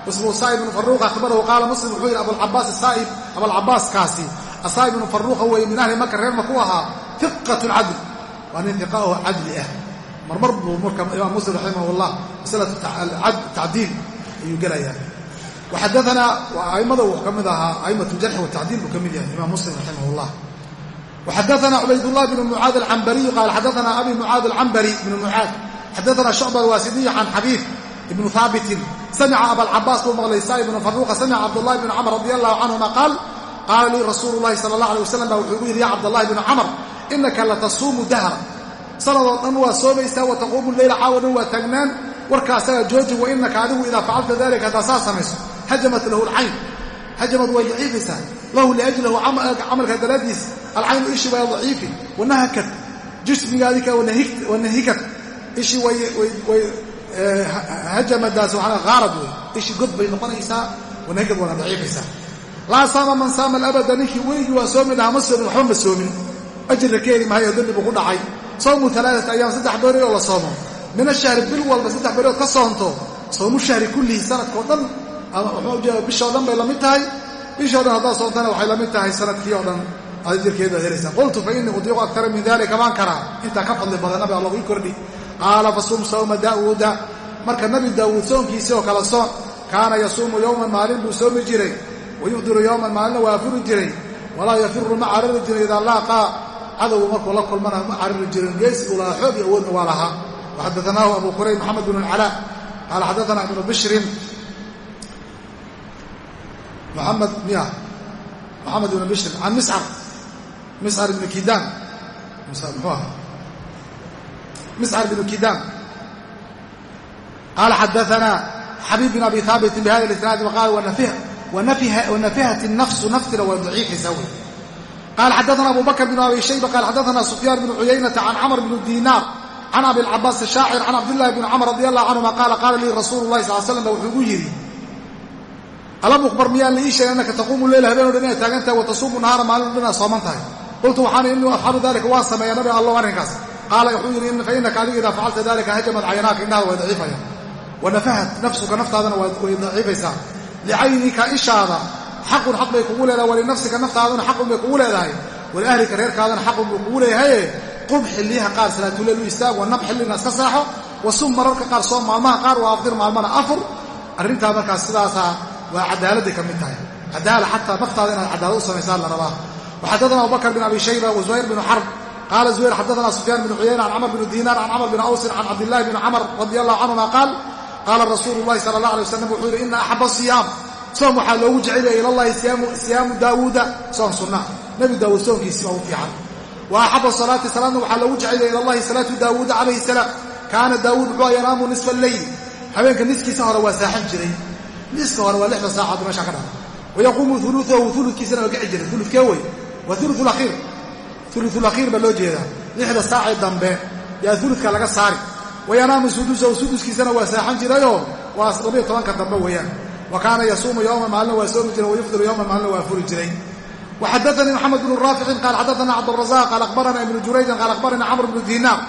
A: ismhu saaib بن faruq akhbarahu qaala muslim wuxuu yidhi abulcabaas saaib abalcabaaskaasi asaa'ib ibnu faruuqa weeye min ahli maka reer maku ahaa ثiqaة cadl waa nin iqa oo cadli ah marmar buu marka imaam muslim raximah الlah maslaة tacdiil ayuu gelayaa waxadaanaa waa aimada uu ka mid ahaa aimatu jarxi watacdiil buu ka mid yahay imaam muslim raximah llah waxadaanaa cubaydullah bn mucaad alcambariyu qaal xadaanaa abi mucaad alcambari bn mucaad xadaanaa shucba alwaasidiy can xabiib ibnu haabitin samica abalcabaas buu maqlay saa ibnu faruuqa samica cabdullahi bn camr radi allahu canhuma qaal qaala lii rasuulu llahi sala allah alay wasalam baa wuxuu gu yidhi ya cabdallahi bn camr inaka latasuumu dahra sanadoo dhan waa soomaysaa wa taquumu leyla caawa dhan waa taagnaan warkaasaga jooji wainaka adigu idaa facalta dalika haddaa saa samayso hajamat lahu اlcayn hajamad way daciifaysaa. Lahu liajlahu camalka daraaddiis alcaynu ishi way daciifi. Wanahakat jismigaadika wanahikat. Ishi hajamadaas waaa haarad wey ishi god bay noqonaysaa wanahikad waana daciifaysaa. Laa saama man saama alabada ninkii weligii waa soomi lahaa ma soomin waxba ma soomin. Ajirka ka heli maayo dembi buu ku dhacay. Soomu alaaata ayaam saddex beeri oo la soomo. Min ashahri bil walba saddex beerood ka soonto soomu shahri kullihi ujeeda bishoo dhan bay la mid tahay. Bishoo dhan haddaad soontana waxay la tahay sannadkii oo dhan. Ajirkeed baad helaysaa. Qultu fa innii udiiqu akara min dalika baan karaa. Intaa ka fadli badan nabi kordhi. Qaala fasum sawma daawuuda. Marka nabi daawuud soonkiisii oo kale soon kaana yasuumu yowman maalin buu soomi jiray. Wayufdiru yowman maalinna waa afuri jiray. Walaa yafiru ma carari jirin idaa laaqaa cadowgu markuu la kulmana ma carari jirin. Geesi uu xoog iyo awoodna waa lahaa. Waxadaanaahu abu qurayb maxamed bn alcalaa qaala xadaana ibnu bishrin muxamed miya. Moxamed ibnu bishrin can miscar miscar ibni kidaan muxuu ahaa miscar ibnu kidaan qaala xadaanaa xabiib bin abi haabitin bihada isnaadi waqaala wanafihat الnafsu naftina waa daciifaysaa wey qaala xadaana abu bakr bn abi shayba qaala xadaana sufyaan bn cuyaynata can camr bn dinaar can abi lcabaas shaacir can cabdillahi bni camr radi allahu canhuma qaala qaala lii rasuulu lahi sal slam ba wuxuu igu yidhi alam ukhbar miyaan la ii sheegay annaka taquumu leyla habeen o dhan inaad taagan tahay wa tasuumu nahaara maalin o dhan inaad sooman tahay. Qultu waxaan innii afcalu dalika waan sameeya nabi allow arrinkaas. Qaala wuxuu yidhi fa innaka adiga idaa facalta dalika hajamad caynaaka indhaada way daciifayaan wanafahat nafsuka naftaadana way daciifaysaa. Licaynika ishaada xaqun xaq bay kugu leedahay walinafsika naftaadana xaqun bay kugu leedahay. Waliahlika reerkaadana xaqun buu kugu leeyahaye qum xilliyaha qaar salaatuleyl u istaag wanab xillina iska seexo wasum mararka qaar soom maalmaha qaar waa afdir maalmana afur. Arrintaa markaas sidaasaa waa cadaaladday ka mid tahay. Cadaala xataa naftaada inaad cadaalad u samaysaan la rabaa. Waxadadana abubakr bin abi shayba wa zuhayr binu xarb qaala zuhayr xaddaana sufyaan binu cuyayna can camr binu diinaar can camr bin awsin can cabdillahi bni camr radi allahu canhuma qaal qaala rasuulu llahi sala allah alay wasalam wuxuu yidhi ina axaba siyaam. Soom waxaa loogu jecelaya ilallahi siyaamu daawuuda. Soom sunna nebi daawuud soomkiisi baa u fiican. Wa axaba salaati salaadna waxaa loogu jecelaya ilallahi salaatu daawuuda calayhi salaam. Kaana daawuud wuxuu yanaamu nisfa alleyl habeenka niskiisa hore waa saaxan jiray niska hore waa lixda saacaod meesha ka dhada wayaquumu uluahu uludkiisana waa kici jiray. Ulukee wey waa uluakhiir uluulakhiir baa loo jeedaa. Lixda saacee dambe yaa uludka laga saari. Wayanaamu sudusahu suduskiisana waa saaxan jirayoo? Waa labiyo tobanka dambe weeyaan. Wa kaana yasuumu yowman maalina waa soomi jiray wayufdiru yowman maalina waa furi jiray. Waxadaanii maxamed bnu raaficin qaal xadaana cabdurazaq qaal akhbarana ibnu jurayjin qaal akhbarana camr bnu diinaar.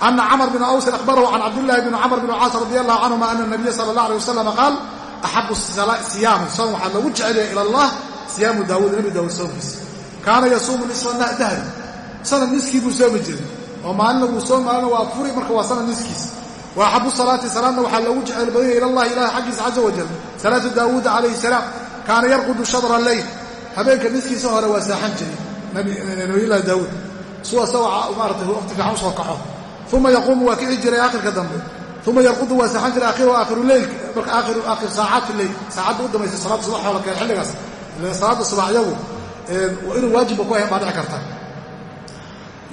A: Ana camr bn awsin akhbarahu can cabdillahi bni camr bn caas radi allahu canhuma ana nabiya sala allah alay wasalam qaal axabu siyaami soom waxaa loogu jecelaya ila allah siyaamu daawuud nabi daawuud soomkiisa kaana yasuumu nisfa dahri sanad niskii buu soomi jiray oo maalina wuu soom maalina waa furi marka waa sanad niskiis wa axabu salaati salaadna waxaa loogu jecel badanya ila allahi ilahi xaggiisa caza wajal salaatu daawuuda calayhi salaam kaana yarqudu shadra leyl habeenka niskiisa hore waa saaxan jiray nabiyullahi daawuud suu asagoo maaratay waqti fiican u soo kaxo uma yaquumu waa kici jiray aakhirka dambe uma yarqudu waa saaxan jiray aakhiru aakhiru leyl marka aakhir saacaati leyl saacadda u dambaysa salaada subax oo la keen xilligaas salaada subax iyagu inuu waajibba ku ahayn baa dhici karta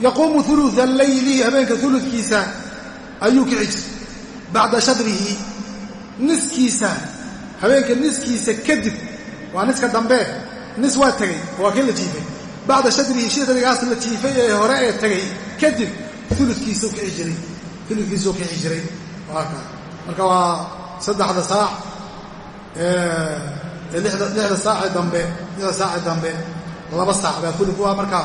A: yaquumu ulua leyli habeenka uludkiisa ayuu kici jiray bacda shadrihi niskiisa habeenka niskiisa kadib waa niska dambe nis waa tegey waa kii la jiifay bacda shadrihi shadrigaas la jiifay ee hore ee tegey kadib uludkiisuu kici jiray marka waa saddexda saac lixda saacee dambe lixda saacee dambe laba saac baa ulud waa marka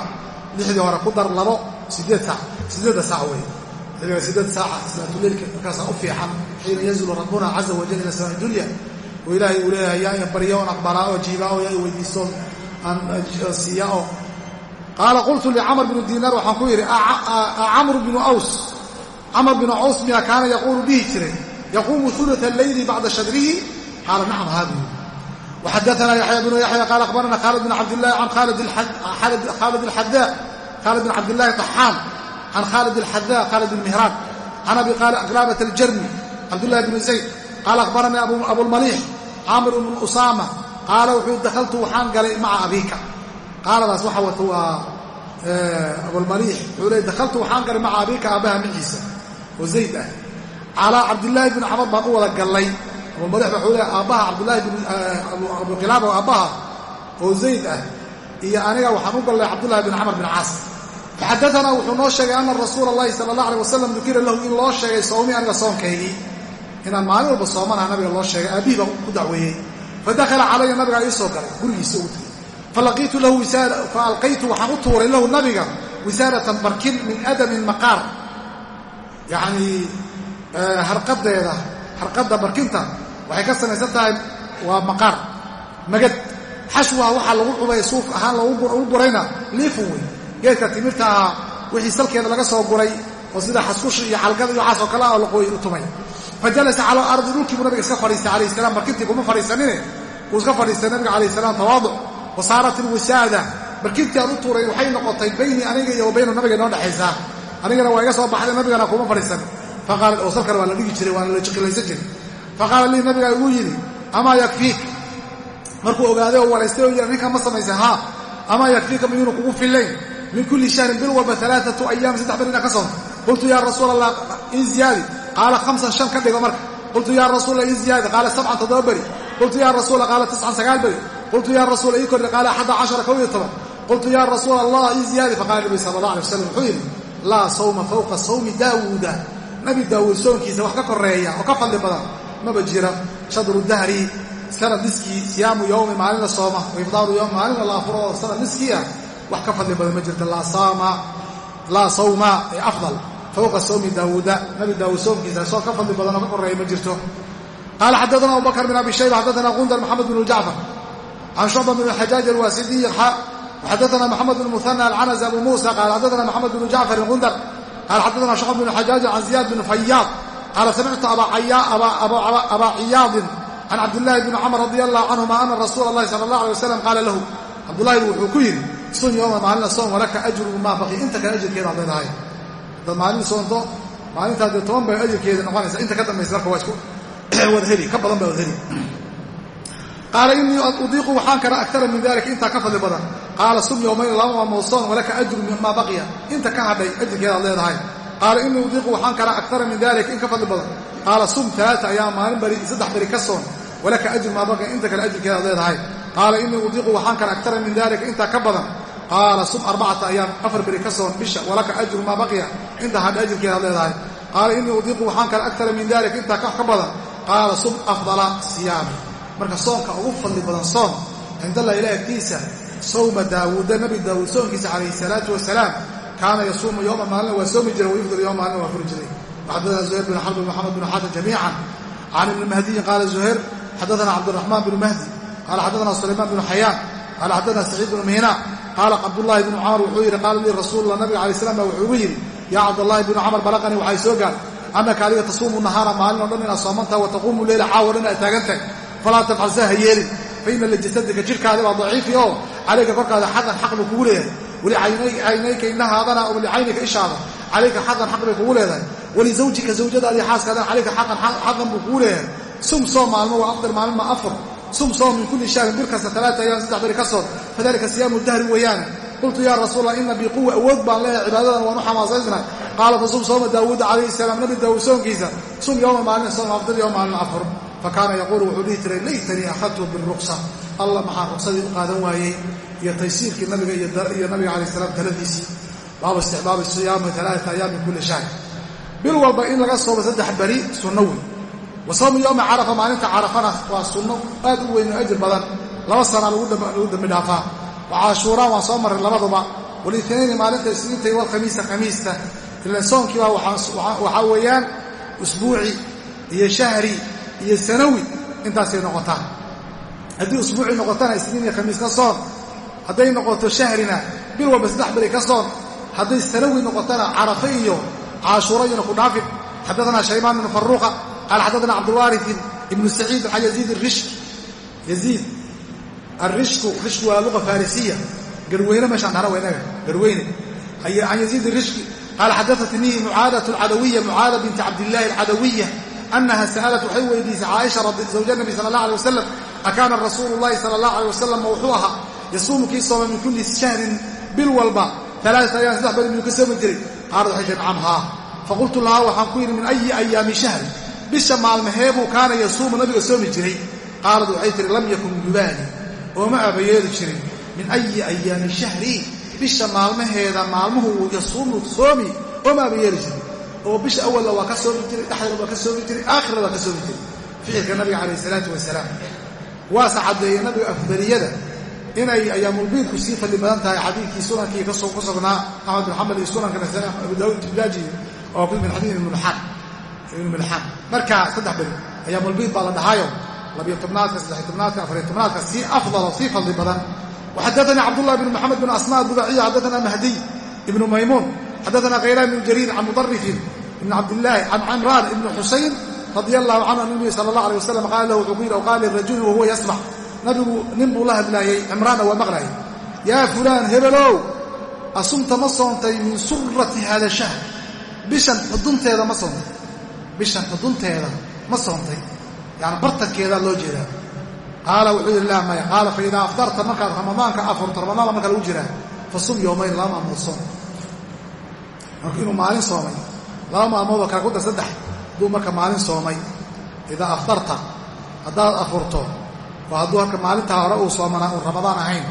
A: lixdii hore ku dar labo sideed saac sideedda saac wey sideed saaca salaatuleylka markaasaa u fiican. Xiina yanzilu rabbuna caza wajal ila samaa dunya. Oo ilaahay uu leeyahay yaa in barya oon aqbalaa oo jiibaa oo yaa i weydiisto aan siiya oo. Qaala qultu licamr bnu diinaar waxaan ku yidhi camr bnu aws camr bnu aws miyaa kaana yaquulu dhihi jiray. Yaquumu uluثa alleyli bacda shadrihi. Qaala nacam haadi waxadaana yaxya bnu yaxya qaala akhbarana khaalid bn cabdillahi can khaalid alxadaa khaalid bn cabdillahi طaxaan can khaalid alxadaa khaalid bn mihraan abi qlaabat aljarmi cabdillahi bn zayd qaala akhbaranii abulmaliix caamir bnu usaama qaala wuxuu dakaltu waxaan galay maca abiika. Qaaladaas waxa wata waa abulmaliix wuxuu leey dakaltu waxaan galay maca abiika aabbaha maciisa oo zayd ah. Calaa cabdillaahi bni camar baan u wada gallay ba wuxuu leey aabbaha cabdullaahi abuqilaaba oo aabbaha oo zayd ah. Iyo aniga waxaan u gallay cabdullahi bn camar bin caas. Faxadaanaa wuxuu noo sheegay ana rasuula allahi sala allah alay wasalam dukira lahu in loo sheegay sawmi aniga soonkaygii inaan maalin walba soomanaha nabiga loo sheegay aabbihii baa ku dacweeyey. Fadakhala calaya nabigaa ii galay gurigiisa ugu tegey falaqiitu lahu fa alqaytu waxaan u tuuray lahu nabiga wisaaratan barkin min adamin maqaar yacnii harqadeeda harqadda barkinta waxay ka samaysan tahay waa maqaar magad. Xashwaha waxaa lagu cubay suuf ahaan lagu gurayna liifun wey geedka timirta ahaa wixii salkeeda laga soo guray oo sida xaskushi iyo xalgada iyo waxaasoo kale ah oo laqooy u tumay. Fa jalasa alardi dhulkii buu nabiga iska fadhiistay calayh salam barkintii kuma fadhiisanine wuu iska fadhiistay nabiga calayh salaam. Tawaaduc. Wa saarat ilwisaada barkintii aan u tuuray waxay noqotay baynii aniga iyo wa baynu nabiga inoo dhexaysaa anigana waa iga soo baxday nabigana kuma fadhiisan. Faqaala oo salkana waa la dhigi jiray waana la jiqilaysan jiray. Faqaala lii nabiga igu yidhi amaa yakfiik? Markuu ogaaday oo waraystay oo yidhi ninkan ma samaysa haa. Amaa yakfiika miyuunu kugu fillayn. Min kulli shahrin bil walba alaaatu ayaam saddex ber inaa ka soonto qultu yaa rasuul allah in ziyaadi. Qaala hamsan shan ka dhigo marka. Qultu yaa rasuula in ziyaadi. Qaala sabcan toddoba beri. Qultu yaa rasuula qaala tiscan sagaal beri. Qultu yaa rasuula ii kordhi. Qaala axadda cashara kow iyo toban. Qultu yaa rasuula allah in ziyaadi. Faqala nabi sala allah alay wasalam wuxuu yidhi laa sawma fawqa sawmi daawuuda. Nabi daawuud soonkiisa wax ka koreeya oo ka fadli badan maba jira. Shadru dahri sanad niskii siyaamu yowmi maalin sooma waifdaaru yowm maalina la afuro oo sanad ah wax ka fadli badan ma jirta. Laa sawma ee afdal. Fawqa sawmi daawuuda nabi daawuud soomkiisa soon ka fadli badan oo ka koreeya ma jirto. Qaala xaddaana abubakr bin abi shayba xaddaana qundar maxamed bn jacfar can shucba bn xajaaj alwaasidiy xaddaana maxamed bn muhana alcanas abu muusa qaala xaddaana maxamed bn jacfarin qundar qaala xaddaana shucba bn xajaaj can ziyaad bn fayaad qaala samictu abaa ciyaadin can cabdillaahi bni camr radi allahu canhuma ana rasuula allahi sala allah alay wasalam qaala lahu cabdullahi wuxuu ku yidhi sun yooma maalina soom walaka ajru maa baqi inta kale ajirkeeda ad leedahay haddaad maalin soonto maalintaa dee toban bay ajirkeeda noqonaysa inta ka dambaysa marka waa isku wad heli ka badan baa wad heli qaala inii udiiqu waxaan kara akara min dalika intaa ka fadli badan qaala sum yowmayn laba maamood soon walaka ajru maa baqiya. Inta ka hadhay ajirkeeda ad leedahay. Qaala inii udiiqu waxaan kara akara min dalika in ka fadli badan. Qaala sum talaata ayaa maalin bari saddex beri ka soon. Walaka ajru maa baqiya inta kale ajirkeeda ad leedahay. Qaala inii udiiqu waxaan kara akara min dalika intaa ka badan. Qaala sum arbacata ayaam afar beri ka soon bisha. Walaka ajru maa baqiya inta hadha ajirkeeda ad leedahay. Qaala inii udiiqu waxaan kara akara min dalika intaa ka badan. Qaala sum afdala siyaami marka soonka ugu fadli badan soon cindallah agtiisa sawma daawuuda nabi daawuud soonkiisa calayhi salaatu wasalaam kaana yasuumu yowma maalina waa soomi jiray wayufdir yowma maalina waa furi jiray. Waxaddaana zuhayr bin xarb maxamed bin xasan jamiican. Can ibni mahdiyin qaala zuhayr xaddaana cabdiraxmaan binu mahdi qaala xaddaana sulaymaan binu xayaan qaala xaddaana saciid binu miina qaala cabdullaahi bnu camar wuxuu yidhi qaala lii rasuulullah nabiga alay slam baa wuxuu igu yidhi yaa cabdallaahi binu camar balaqanii waxay soo gaar annaka adiga tasuumu nahaara maalin o dhan inaad soomantaha wa taquumu leyla caawo dhan aad taagantahay. Falaa tafcal saa ha yeelin. Fa ina lijasadika jirkaadi waa daciifi oo calayka korkaada xaqan xaq buu kugu leeyahay. Walicaynayka indhahaadana o licaynika ishaada. Calayka xaqan xaq bay kugu leedahay. Walizawjika zawjadaadii xaaskaadana calayka xaqan buu kugu leeyahay. Sum soom maalmo waa afdal maalin ma afur. Sum soom min kulli shahrin bil kasta talaata ayaan saddex beri ka soon fadalika siyaamu dahri weeyaane qultu yaa rasuulallah ina bii quwa awood baan leeyahay cibaadadan waan u xamaasaysnahay qaala fasum sooma daawuuda calayhi salaam nabi daawuud soonkiisa. Sum yowma maalin soom afdal yowma maalin afur. Fakaana yaquulu wuxuu dhihi jiray laytanii akhadtu biruksa allah maxaa ruksadii u qaadan waayey iyo taysiirkii nabiga iyo nabiga calayh salaam taladiisii baabu istixbaabi siyaami alaata ayaam kulli shahr. Bil walba in laga soomo saddex beri sunno wey wa sawmi yowmi carafa maalinta carafana waa sunno aad u weyn oo ajir badan. Laba sana lagu dambi dhaafaa. Wa caashuuraan waan soo marray labaduba. Walitnayni maalinta isniinta iyo walkhamiisa khamiista. Ilan soonkiibaa waxaa weeyaan usbuuci iyo shahri iyo sanawi intaasay noqotaa haddii usbuuci noqotana isniin iyo khamiis ka soon hadday noqoto shahrina bil walba saddex beri ka soon hadday sanawi noqotona carafe iyo caashuuro iyona ku dhaafin xaddaana shaymaan bnu faruuqa qaala xaddaana cabdulwaariin ibnu saciid can yaziid rishk yaziid alrishku rishku waa luqa farisiya. Garweyne meeshaan dhana waynaga garweyne. Can yaziid rishki qaala xadaatnii mucaadatu alcadawiya mucaada binti cabdillaahi alcadawiya anaha sa'alat waxay weydiisay caaisha zawja nabi sala allah alay wasalam akaana rasuulu llahi sala allah alay wasalam wuxuu ahaa yasuumu kii sooma min kulli shahrin bil walba alaata ayaan saddex beri miyuu ka soomi jiray qaalad waxay tihi nacam haa. Faqultu lahaa waxaan ku yidhi min ayi ayaami shahri bisha maalmaheebuu kaana yasuumu nabiga soomi jiray. Qaalad waxay tihi lam yakun yubaani ooma abayeeli jirin min ayi ayaami shahri bisha maalmaheeda maalmuhu yasuumu soomi ooma abayeeli jirin. Oo bisha awalna waa ka soomi jiray dhexdana waa ka soomi jiray aakhirna waa ka soomi jiray. Ficilka nabiga calayh isalaatu wasalaam waase caddeeyey nabiga afdaliyada. Inay ayaamulbiidku sii fadli badan tahay xadiidkii sunankii ku sugnaa axmed bin xambal iyo sunanka nasaai abu daawud tiblaaji oo min xadiid ibn milxaan marka saddex beri ayaamulbiid baa la dhahaayo. Labiyo tobnaadka saddexiy tobnaadka afariyo tobnaadka sii afdalo sii fadli badan. Waxadaanii cabdullahi bn moxamed bin asma abubaciya xadaana mahdiy ibnu maymuun xadaana khaylaan bn jariir can mudarifin ibn cabdillaahi can cimraan ibni xusayn radia allahu canhu an nabiy sala allah alay wasalam qaala lahu wuxuu ku yidhi qaala lirajulin wahuwa yasmac nabigu nin buu la hadlaayey cimraanna waa maqlaayay yaa fulaan hebelow! Asumta ma soontay min surati hada shahr. Bishan xudunteeda ma soontay. Bishan xudunteeda ma soontay. Yani bartankeedaa loo jeedaa. Qaala wuxuu yidhi laa maya. Qaala fa idaa afdarta markaad ramadaanka afurto ramadaanka marka lagu jiraa fa sum yowmayn laba maalmood soom marka inuu maalin soomay laba maalmoodoo kale ku dar hadduu marka maalin soomay idaa afdarta haddaad afurto waa hadduu marka maalintaa hore uu soomanaa uun ramadaan ahayn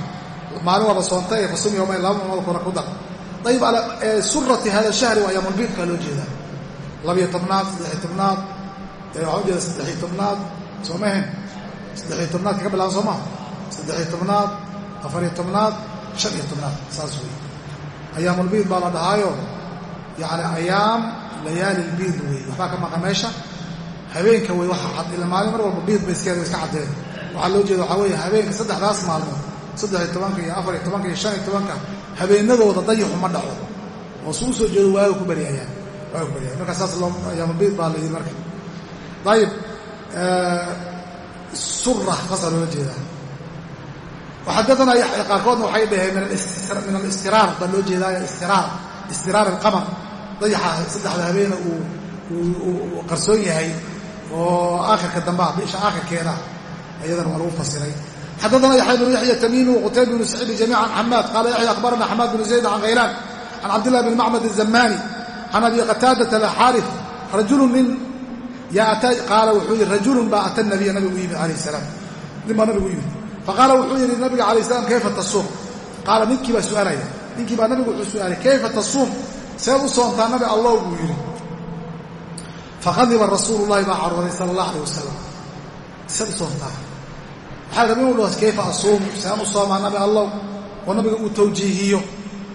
A: maalin waba soontay fa sum yowmayn laba maalmood kuna ku dar. Ayib surati hada shahri waa yaamulbiidkaa loo jeedaa. Labiyo tobnaad saddexiy tobnaad waxaa u jeeda saddexiy tobnaad soomahen saddexiy tobnaad kaga bilaban soo maha saddexiy tobnaad afariyo tobnaad shan iyo tobnaad saas wey ayaamulbiid baa la dhahaayo yacni ayaam layaali lbiid wey waxbaa ka maqa meesha? Habeenka wey ila maalin mar walba biid ba iskeeda iska caddeen. Waxaa loo jeeda waxaa weeye habeenka saddexdaas maalmood saddexiy tobanka iyo afariyo tobanka iyo shan iyo tobanka habeenadooda dayaxu ma dhaco. Oo suu soo jeedo waaga ku baryayaan waaga ku baryayaan marka saas loo ayaamulbiid baa la yidhi marka. Ayib sura saasa loola jeedaa. Waxadadana qaarkoodna waxay dhaheen min alistiraar baa loo jeedaayo istiraar istiraar alqamar dayaxa saddexda habeena uu qarsoon yahay oo aakhirka dambaa bisha aakhirkeeda ayadana waa lagu fasiray. Xadana yaxya bnu yaxya tamiimi wqutayb bnu saciid jamiica can xamaad qaala yaxya akhbarana xamaad bnu zayd can khaylaan can cabdillahi bn macmad الzamani can abi qataadata alxaarif rajulu nin qaala wuxuu yidhi rajulun baa ata nabiya nabigu yimid alayh salaam. Nin baa nabigu yimid. Faqaala wuxuu yidhi nabiga alayh salam kayfa tasuum? Qaala ninkii baa su'aalaya. Ninkii baa nabigu wuxuu su'aalay kayfa tasuum seed u soontaa nabi allah buu yidhi. Faqadiba rasuulu llahi baa carooday sala allah alayh wasalam seed u soontaa. Waxaa raba inuu dhaho kayfa asuumu seen u soomaa nabi allah oo nabiga uu tawjiihiyo.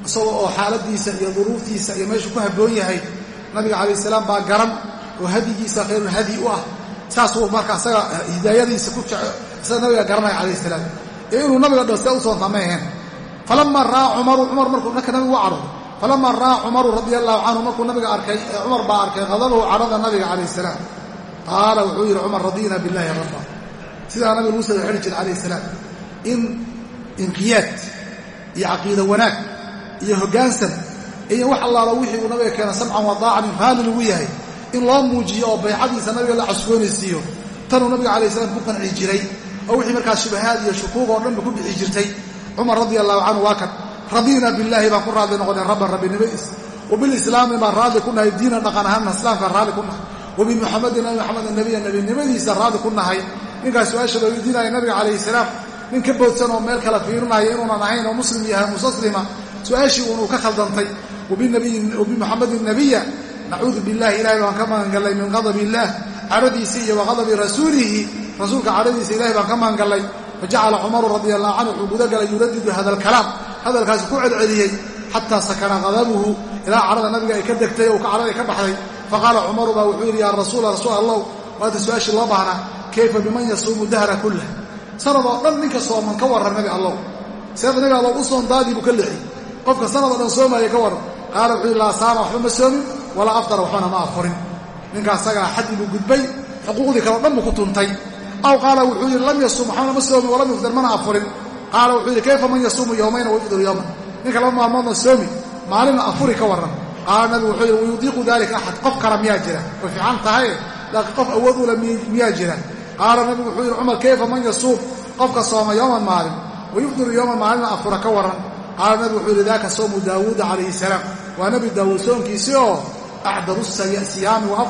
A: Isagoo oo xaaladiisa iyo duruuftiisa iyo meeshuu ku habboon yahay nabiga calayh salaam baa garan oo hadigiisa khayrulhadi u ah. Saasuu marka isaga hidaayadiisa ku isaga nabiga garanaya calayh salaam. Ee inuu nabiga dhaho see u soontaa cadho falama ra'aa cumaru radia allahu canhu markuu nabiga arkay cumar baa arkay qadabahu cadhada nabiga calayh salaam qaala wuxuu yidhi cumar radiina billahi rabba sidaa nabiga lagu soo xidhi jiray calayh salaam in inqiyaad iyo caqiida wanaag iyo hoggaansan iyo wax allaala wixii uu nabiga keena samcan wa daacan raali lagu yahay in loo muujiyo oo baycadiisa nabiga la casgoonaysiiyo tanuu nabiga calayh salaam ku qanci jiray oo wixii markaas shubahaad iyo shukuuq oo dhanba ku bixi jirtay cumar radia allahu canhu waa kan radiina billaahi baan ku raadli noqonay rabban rabbinimadiis wabilislaami baan raadli ku nahay diinan dhaqan ahaanna islaamkaan raadli ku nahay. Wabimuxamadin nabi maxamed nabiya nebinimadiisa raadli ku nahay. Ninkaas su'aasha la weydiinaya nabiga calayhi salaam. Nin ka boodsan oo meel kale fiirinaya inuunan ahayn oo muslim yahay mustaslima su'aashii unuu ka khaldantay. Wabimuxamadin nabiya nacuudu billahi ilahay baan ka magangallay min qadabi illaah cadhadiisii iyo wa qadabi rasuulihi. Rasuulka cadhadiisa ilahay baan ka magangallay fajacala cumaru radi allahu canhu wuxuu gudagalay yuradidu hada alkalaam hadalkaasi ku celceliyey xataa sakana qadabuhu ilaa cadhada nabiga ay ka degtay oo cadhada ay ka baxday. Faqaala cumaru baa wuxuu yidhi yaa rasuula rasuul allah waata su'aashii loo baahnaa? Kayfa biman yasuumu dahra kullah sanadoo dhan ninka sooman ka warran nabi allow seeda nabi allow u soon daadii buu ka leexiyey qofka sanadoo dhan soomaya ka warran. Qaala wuxuu yidhi laa saama waxba ma soomin walaa afdara waxbana ma afurin. Ninka asagaa xaddi buu gudbay xuquuqdii kaleo dhan buu ku tuntay. Aw qaala wuxuu yidhi lam yasuum waxbana ma soomin walam yufdir mana afurin qaala wuxuu yidhi kayfa man yasuumu yowmayna wayufdiru yowman ninka laba maalmoodna soomi maalinna afuri ka warran qaala nabigu wuxuu yidhi wayudiiqu dalika axad qof kala miyaa jira way fiican tahay laakiin qof awood miyaa jira qaala nabigu wuxuu yidhi cumar kayfa man yasuum qofka sooma yowman maalin wayufdiru yowman maalinna afura ka warran qaala nabigu wuxuu yidhi daaka soomu daawuuda calayhi salaam waa nebi daawuud soonkiisii oo acdaru siyaami wa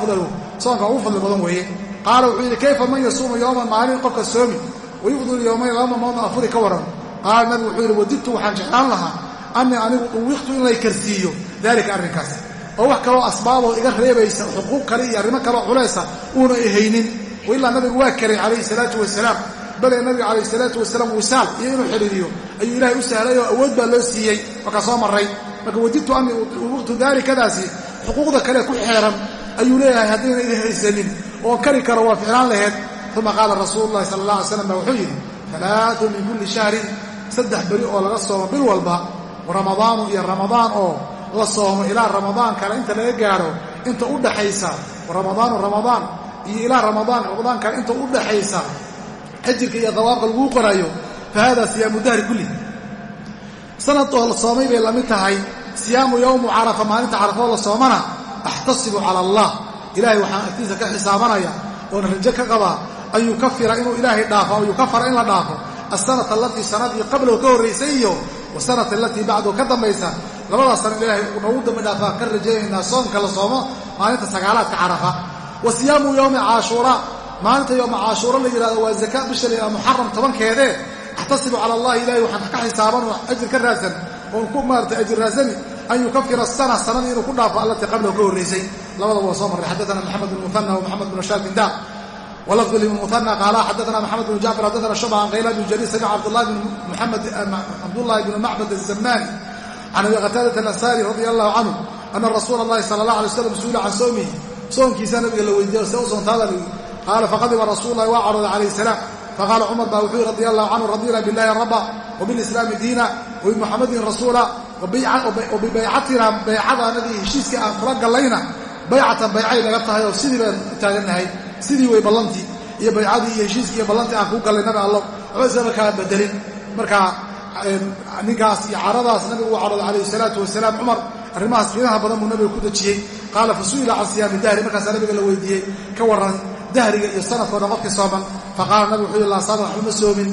A: soonka ugu fadli badan weeye qaala wuxuu yidhi kayfa man yasuumu yowman maalin qofka soomi wayufdiru yowmayn laba maalmoodna afuri ka warran qaala nabigu wuxuu yidhi wadidtu waxaan jeclaan lahaa annii anigu duwiqtu in lay karsiiyo daalika arrinkaas oo wax kaloo asbaaboo iga reebaysa xuquuq kale iyo arrimo kaloo culaysa uuna ihaynin oo ilaa nabigu waa karay calayhi salaatu wasalaam bale nabiga calayhi salaatu wasalaam wisaal iyo inuu xidhiiriyo ayuu ilaahay u sahlay oo awood baa loo siiyey markaa soo marray marka wadidtu annii duwiqtu daalikadaasi xuquuqda kale ku xeeran ayuu leeyahay haddayna idin haysanin kari karo waa ficlaan laheed uma qaala rasuulu llahi sala allah alay slam ba wuxuu yidhi alaatun min kulli shahrin saddex beri oo laga soomo bil walba ramadaanu iyo ramadaan oo la soomo ilaa ramadaan kale inta laga gaaro inta u dhaxaysa ramadaanu ramadaan iyo ilaa ramadaan ramadaan kale inta u dhaxaysa ajirka iyo dawaabka laguu qorayo fa hada siyaamu dahri kulli. Sanad oo la soomay bay la mid tahay siyaamu yowmu carafa maalinta carafoo la soomana axtasibu cala allah. Ilaahay waxaan agtiisa ka xisaabanaya oon rajo ka qabaa an yukafira inuu ilaahay dhaafo aw yukafara in la dhaafo. Asanata alatii sanadii qablahu ka horraysay iyo wasanata alatii bacdahu ka dambaysa labadaas sana ilaahay noogu dambi dhaafaa ka rajaynaynaa soomka la soomo maalinta sagaalaadka carafa. Wa siyaamu yowmi caashuura maalinta yowma caashuura la yidhahdo waa zaka bisha la muxaram tobankeedee axtasibu cala allahi ilahay waxaan ka xisaaban oo ajir ka raadsan. Oon ku maaratay ajir raadsani an yukafira sana sanadii inuu ku dhaafo allatii qablahu ka horraysay labadaba waa soo marray. Xaddaana maxamed bin muhana wa maxamed bin ashaad bin daar wlafd lmuana qaala xadana maxamed bn jacfar xadana shub an kayla bn jariir samica cabdulahi bn macbad azamani can abi qataadata alasari radi allahu canhu ana rasuula allahi sala allah alay wasalam suula can soomihi soonkiisa nabiga la weydiiyo se u soontaada layi qaala faqadiba rasuululahi waa carooday calayh salaam faqaala cumar baa wuxuu yii radi allahu canhu radina billahi raba wabilislaami diina wabimuxamadin rasuula wabibaycatina baycada nabi heshiiska aan kula gallayna baycatan baycay naga tahay oo sidii baan u taagannahay sidii way ballantii iyo baycadii iyo heshiiskii iyo ballantii aan kuu gallay nabi allo waxba isaba kaa bedelin. Marka ninkaas iyo caradaas nabigu uu carooday calayhi salaatu wasalaam cumar arrimahaas qiimaha badan buu nabiga ku dejiyey. Qaala fa su'ila can siyaami dahri markaasaa nabiga la weydiiyey ka warran dahriga iyo sanadkoo dhan qofkii sooman faqaala nabigu wuxuu yhi laa saama waxba ma soomin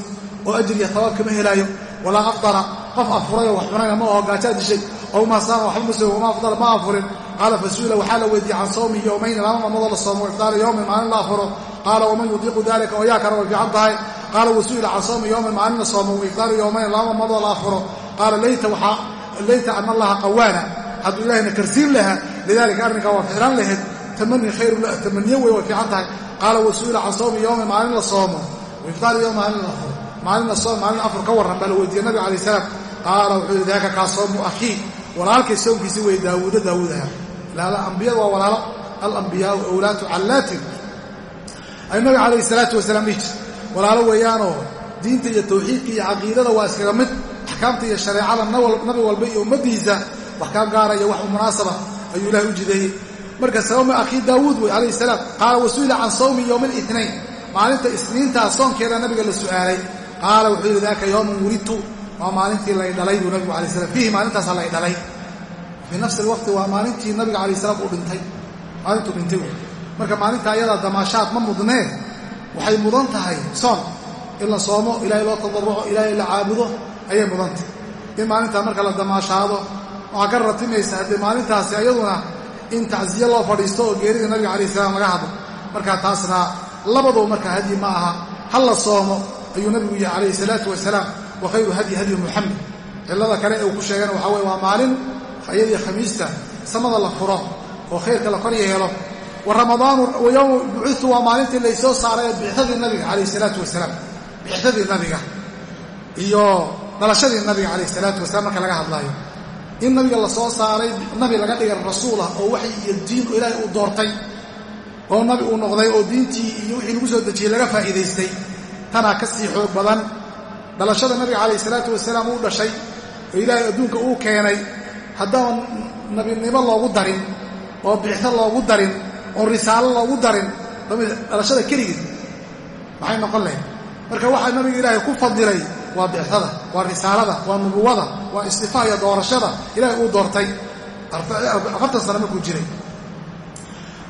A: oo ajir iyo tabaab kama helaayo walaa afdara qof afurayoo wax cunayna ma oho gaajaa dishay ow maa saama waxba ma soomin wamaa afdara ma afurin qaala fa su'ila waxaa la weydiiyey can sawmi yowmayni laba maalmoodoo la soomo iftaari yowmin maalin la afuro qaala waman yudiiqu dalika oo yaa kana way fiican tahay qaala wasu'ila can sawmi yowmin maalin la soomo waiftaari yowmayn laba maalmoodoo la afuro qaala layta ana allaha qawaana hadduu ilahayna karsiin lahaa lidalika arrinkaa waa ficlan lahayd tamani khayru tamaniyo wey way fiican tahay qaala wasu'ila can sawmi yowmin maalin la soomo waiftaari yowm maalin la afuro maalin la soom maalin afur ka warran baa la weydiiyey nabiga alay salaam qaala wuxuu yidhi daaka kaa soomu akhii walaalkay soomkiisi wey daawuuda daawuudaha laala ambiyada waa walaalo. Alambiyaau awlaatu callaatin ay nabiga calayhi salaatu wasalaam dhihi jir walaalo weeyaanoo diinta iyo tawxiidka iyo caqiidada waa iskaga mid. Axkaamta iyo shareecada nabi walba iyo ummaddiisa wax kaa gaaraya wax munaasaba ayuu ilahay u jideeyey. Marka sawmi akhii daawuud wey calayhi salaam qaala wasu'ila can sawmi yowmi litnayn maalinta isniintaa soonkeeda nabiga la su'aalay. Qaala wuxuu yidhi daaka yowman wulidtu. Waa maalintii lay dhalay buu nabigu alay slam fiihi maalintaasaa lay dhalay fii nafsi alwaqti waa maalintii nabiga calayh salaam uu dhintay. Maalintuu dhintay wey marka maalinta ayadaa damaashaad ma mudnee? Waxay mudan tahay soom. In la soomo ilaahay loo tadarruco ilaahay la caabudo ayay mudan tahay. In maalintaa marka la damaashaado waxaa ka ratimaysa haddee maalintaasi ayaduna in tacsiye loo fadhiisto oo geerida nabiga calayh salaam laga hadlo. Marka taasna labadoo marka hadyi ma aha. Ha la soomo ayuu nabigu yihi calayhi salaatu wasalaam wa khayru hadyi hadyu muxamed cillada kale ee uu ku sheegana waxaa ayadii khamiista samada la furo oo khayrka la kor yeelo. Wa ramadaanu yowmu bucitu waa maalintii laysoo saaray ee bixadii nabiga calayhi salaatu wasalaam bixadii nabiga iyo dhalashadii nabiga calayhi salaatu wasalaam marka laga hadlaayo. In nabiga la soo saaray nabi laga dhigay rasuulah oo waxyi iyo diin oo ilaahay uu doortay oo nabi uu noqday oo diintii iyo wixii lagu soo dejiyey laga faa'iidaystay. Tanaa ka sii xoog badan. Dhalashada nabiga calayhi salaatu wasalaam uu dhashay oo ilaahay adduunka uu keenay haddaan nabinimo loogu darin oo bixto loogu darin oon risaalo loogu darin dhalashada keligeed maxay noqon lahayd? Marka waxaa nabiga ilaahay ku fadilay waa bixtada waa risaalada waa nubuwada waa istifaa iyo doorashada ilaahay uu doortay. Afartan sano markuu jiray.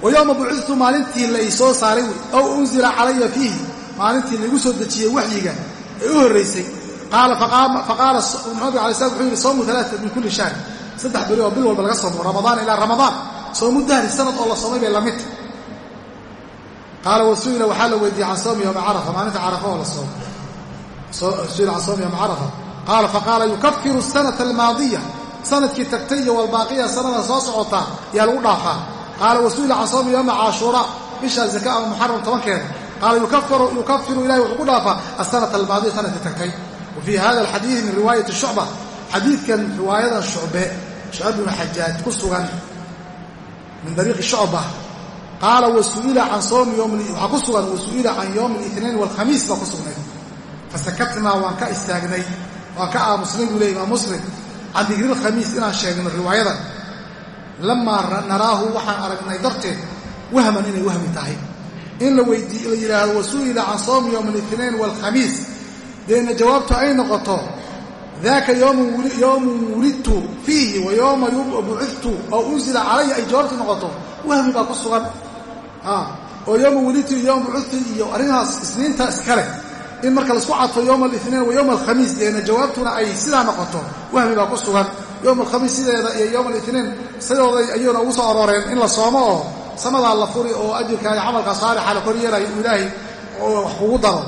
A: Wa yowma bucitu maalintii la isoo saaray ow unzila calaya fiihi maalintii laigu soo dejiyey waxyiga ee u horraysay qaala faqaala nabiga alay slam wuxuu yidhi soomu alaaa min kulli shahr saddex beri oo bil walba laga soomo ramadaan ilaa ramadaan. Soomu dahri sanad oo la soomay bay la mid qaala wasu'ila waxaa la weydiiyey can soomi yowmi carafa maalinta carafa oo la soomo su'ila can soomi yowmi carafa. Qaala faqaala yukafiru sanata almaadiya sannadkii tagtay iyo walbaaqiya sanada soo socota yaa lagu dhaafaa. Qaala wasu'ila can soomi yowmi caashuura bisha zaka ama muxaram tobankeeda. Qaala yukafiru ilahi wuxuu ku dhaafaa asanata almaadiya sannadkii tagtay. Wa fii hada alxadiidi min riwaayati xadiidkan riwaayada shucbe shucb bnu xajaaj ku sugan min dariiqi shucba qaala wasu'ila can soomi yowmi waxaa ku sugan wasu'ila can yowmi litnain waalkhamiis baa ku sugnay fasakatnaa waan ka istaagnay waan ka aamusnay buu leey imaam muslim. Can digrilkhamiis inaan sheegno riwaayadan. Lamaa naraahu waxaan aragnay darteed wahman inay wahmi tahay. In la weydiiy la yidhaahdo wasu'ila can soomi yowmi litnain waalkhamiis deena jawaabtu ay noqoto daaka yowmun wulidtu fiihi wa yowma bucidtu oo unsila calaya ay jawaabtu noqoto wahmi baa ku sugan oo yowma wulidtu iyo yowma bucidtu iyo arrimahaas isniinta iskale in marka la isku cadfo yowma alithnain wa yowma alkhamiis deena jawaabtuna ay sidaa noqoto wahmi baa ku sugan yowma alkhamiis sideeda iyo yowma alithnain sidooday ayuuna ugu soo arooreen in la soomo oo samadaa la furi oo ajirka iyo camalka saalixa la kor yeelayo uu ilaahay wax kugu daro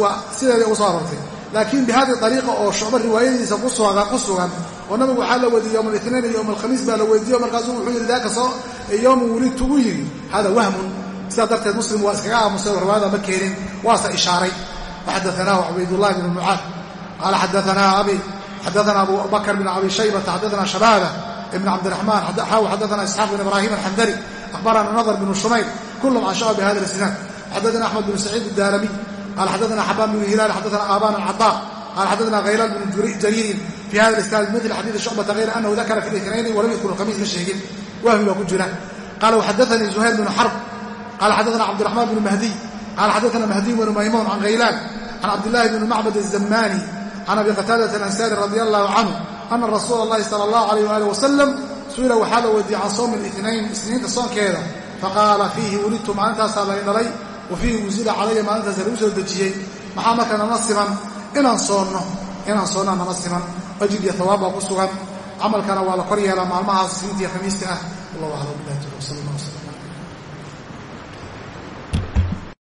A: waa sideeday ugu soo aroortay laakiin bihadii ariiqa oo shucba riwaayadiisa ku sugan oo nabigu waxaa la weydiiyey yowma alithnain iyo yowma alkhamiis baa la weydiiye markaasuu wuxuu yidhi daaka soo yowma wulidtu uu yidhi hada wahmun. Sidaa darteed muslim waa iskaga aamusay oo riwaayada ma keenin waase ishaaray. Waxadaanaahu cubaydullahi bn mucaad qaala xadaanaa abi xadaana abu bakr bn abi shaybata xadaana shabaada ibn cabdiraxmaan xaw xadaana isxaaq bn ibraahim alxandari akhbarana nadr bn shumayr kulum can shacb bihada isnaad xadaana axmed bn saciid daaramiy qal xadana xabaan bn hilaal xadana aban caa qal xadana khaylaan bn jariirin fi hada isnaad mil xadii shucbata ayra anahu dakara fi itnayni walam yadkur khamiis ma sheegin wahmi baa ku jira qaala xadanii zuhayr bn xarb qala xadana cabdiraxmaan bn mahdiy qala xadana mahdiy bn maymuun can khaylaan can cabdilaahi bn macbad azamani can abi qataadata alansaari radi allahu canhu ana rasuula allahi sala allahu alayh waalih wasalam su'ila waxaa la weydiiyey can soomi itnayn isniinta soonkeeda faqaala fiihi wulidtu maalintaasaa laydhalay wa fiihi wusila calaya maalintaasa lagu soo dejiyey maxaa marka nana siman? Inaan soonno inaan soonnaa nana siman. Ajir iyo hawaab baa ku sugan. Camalkana waa la kor yeelaa maalmahaas isniinta iyo khamiista ah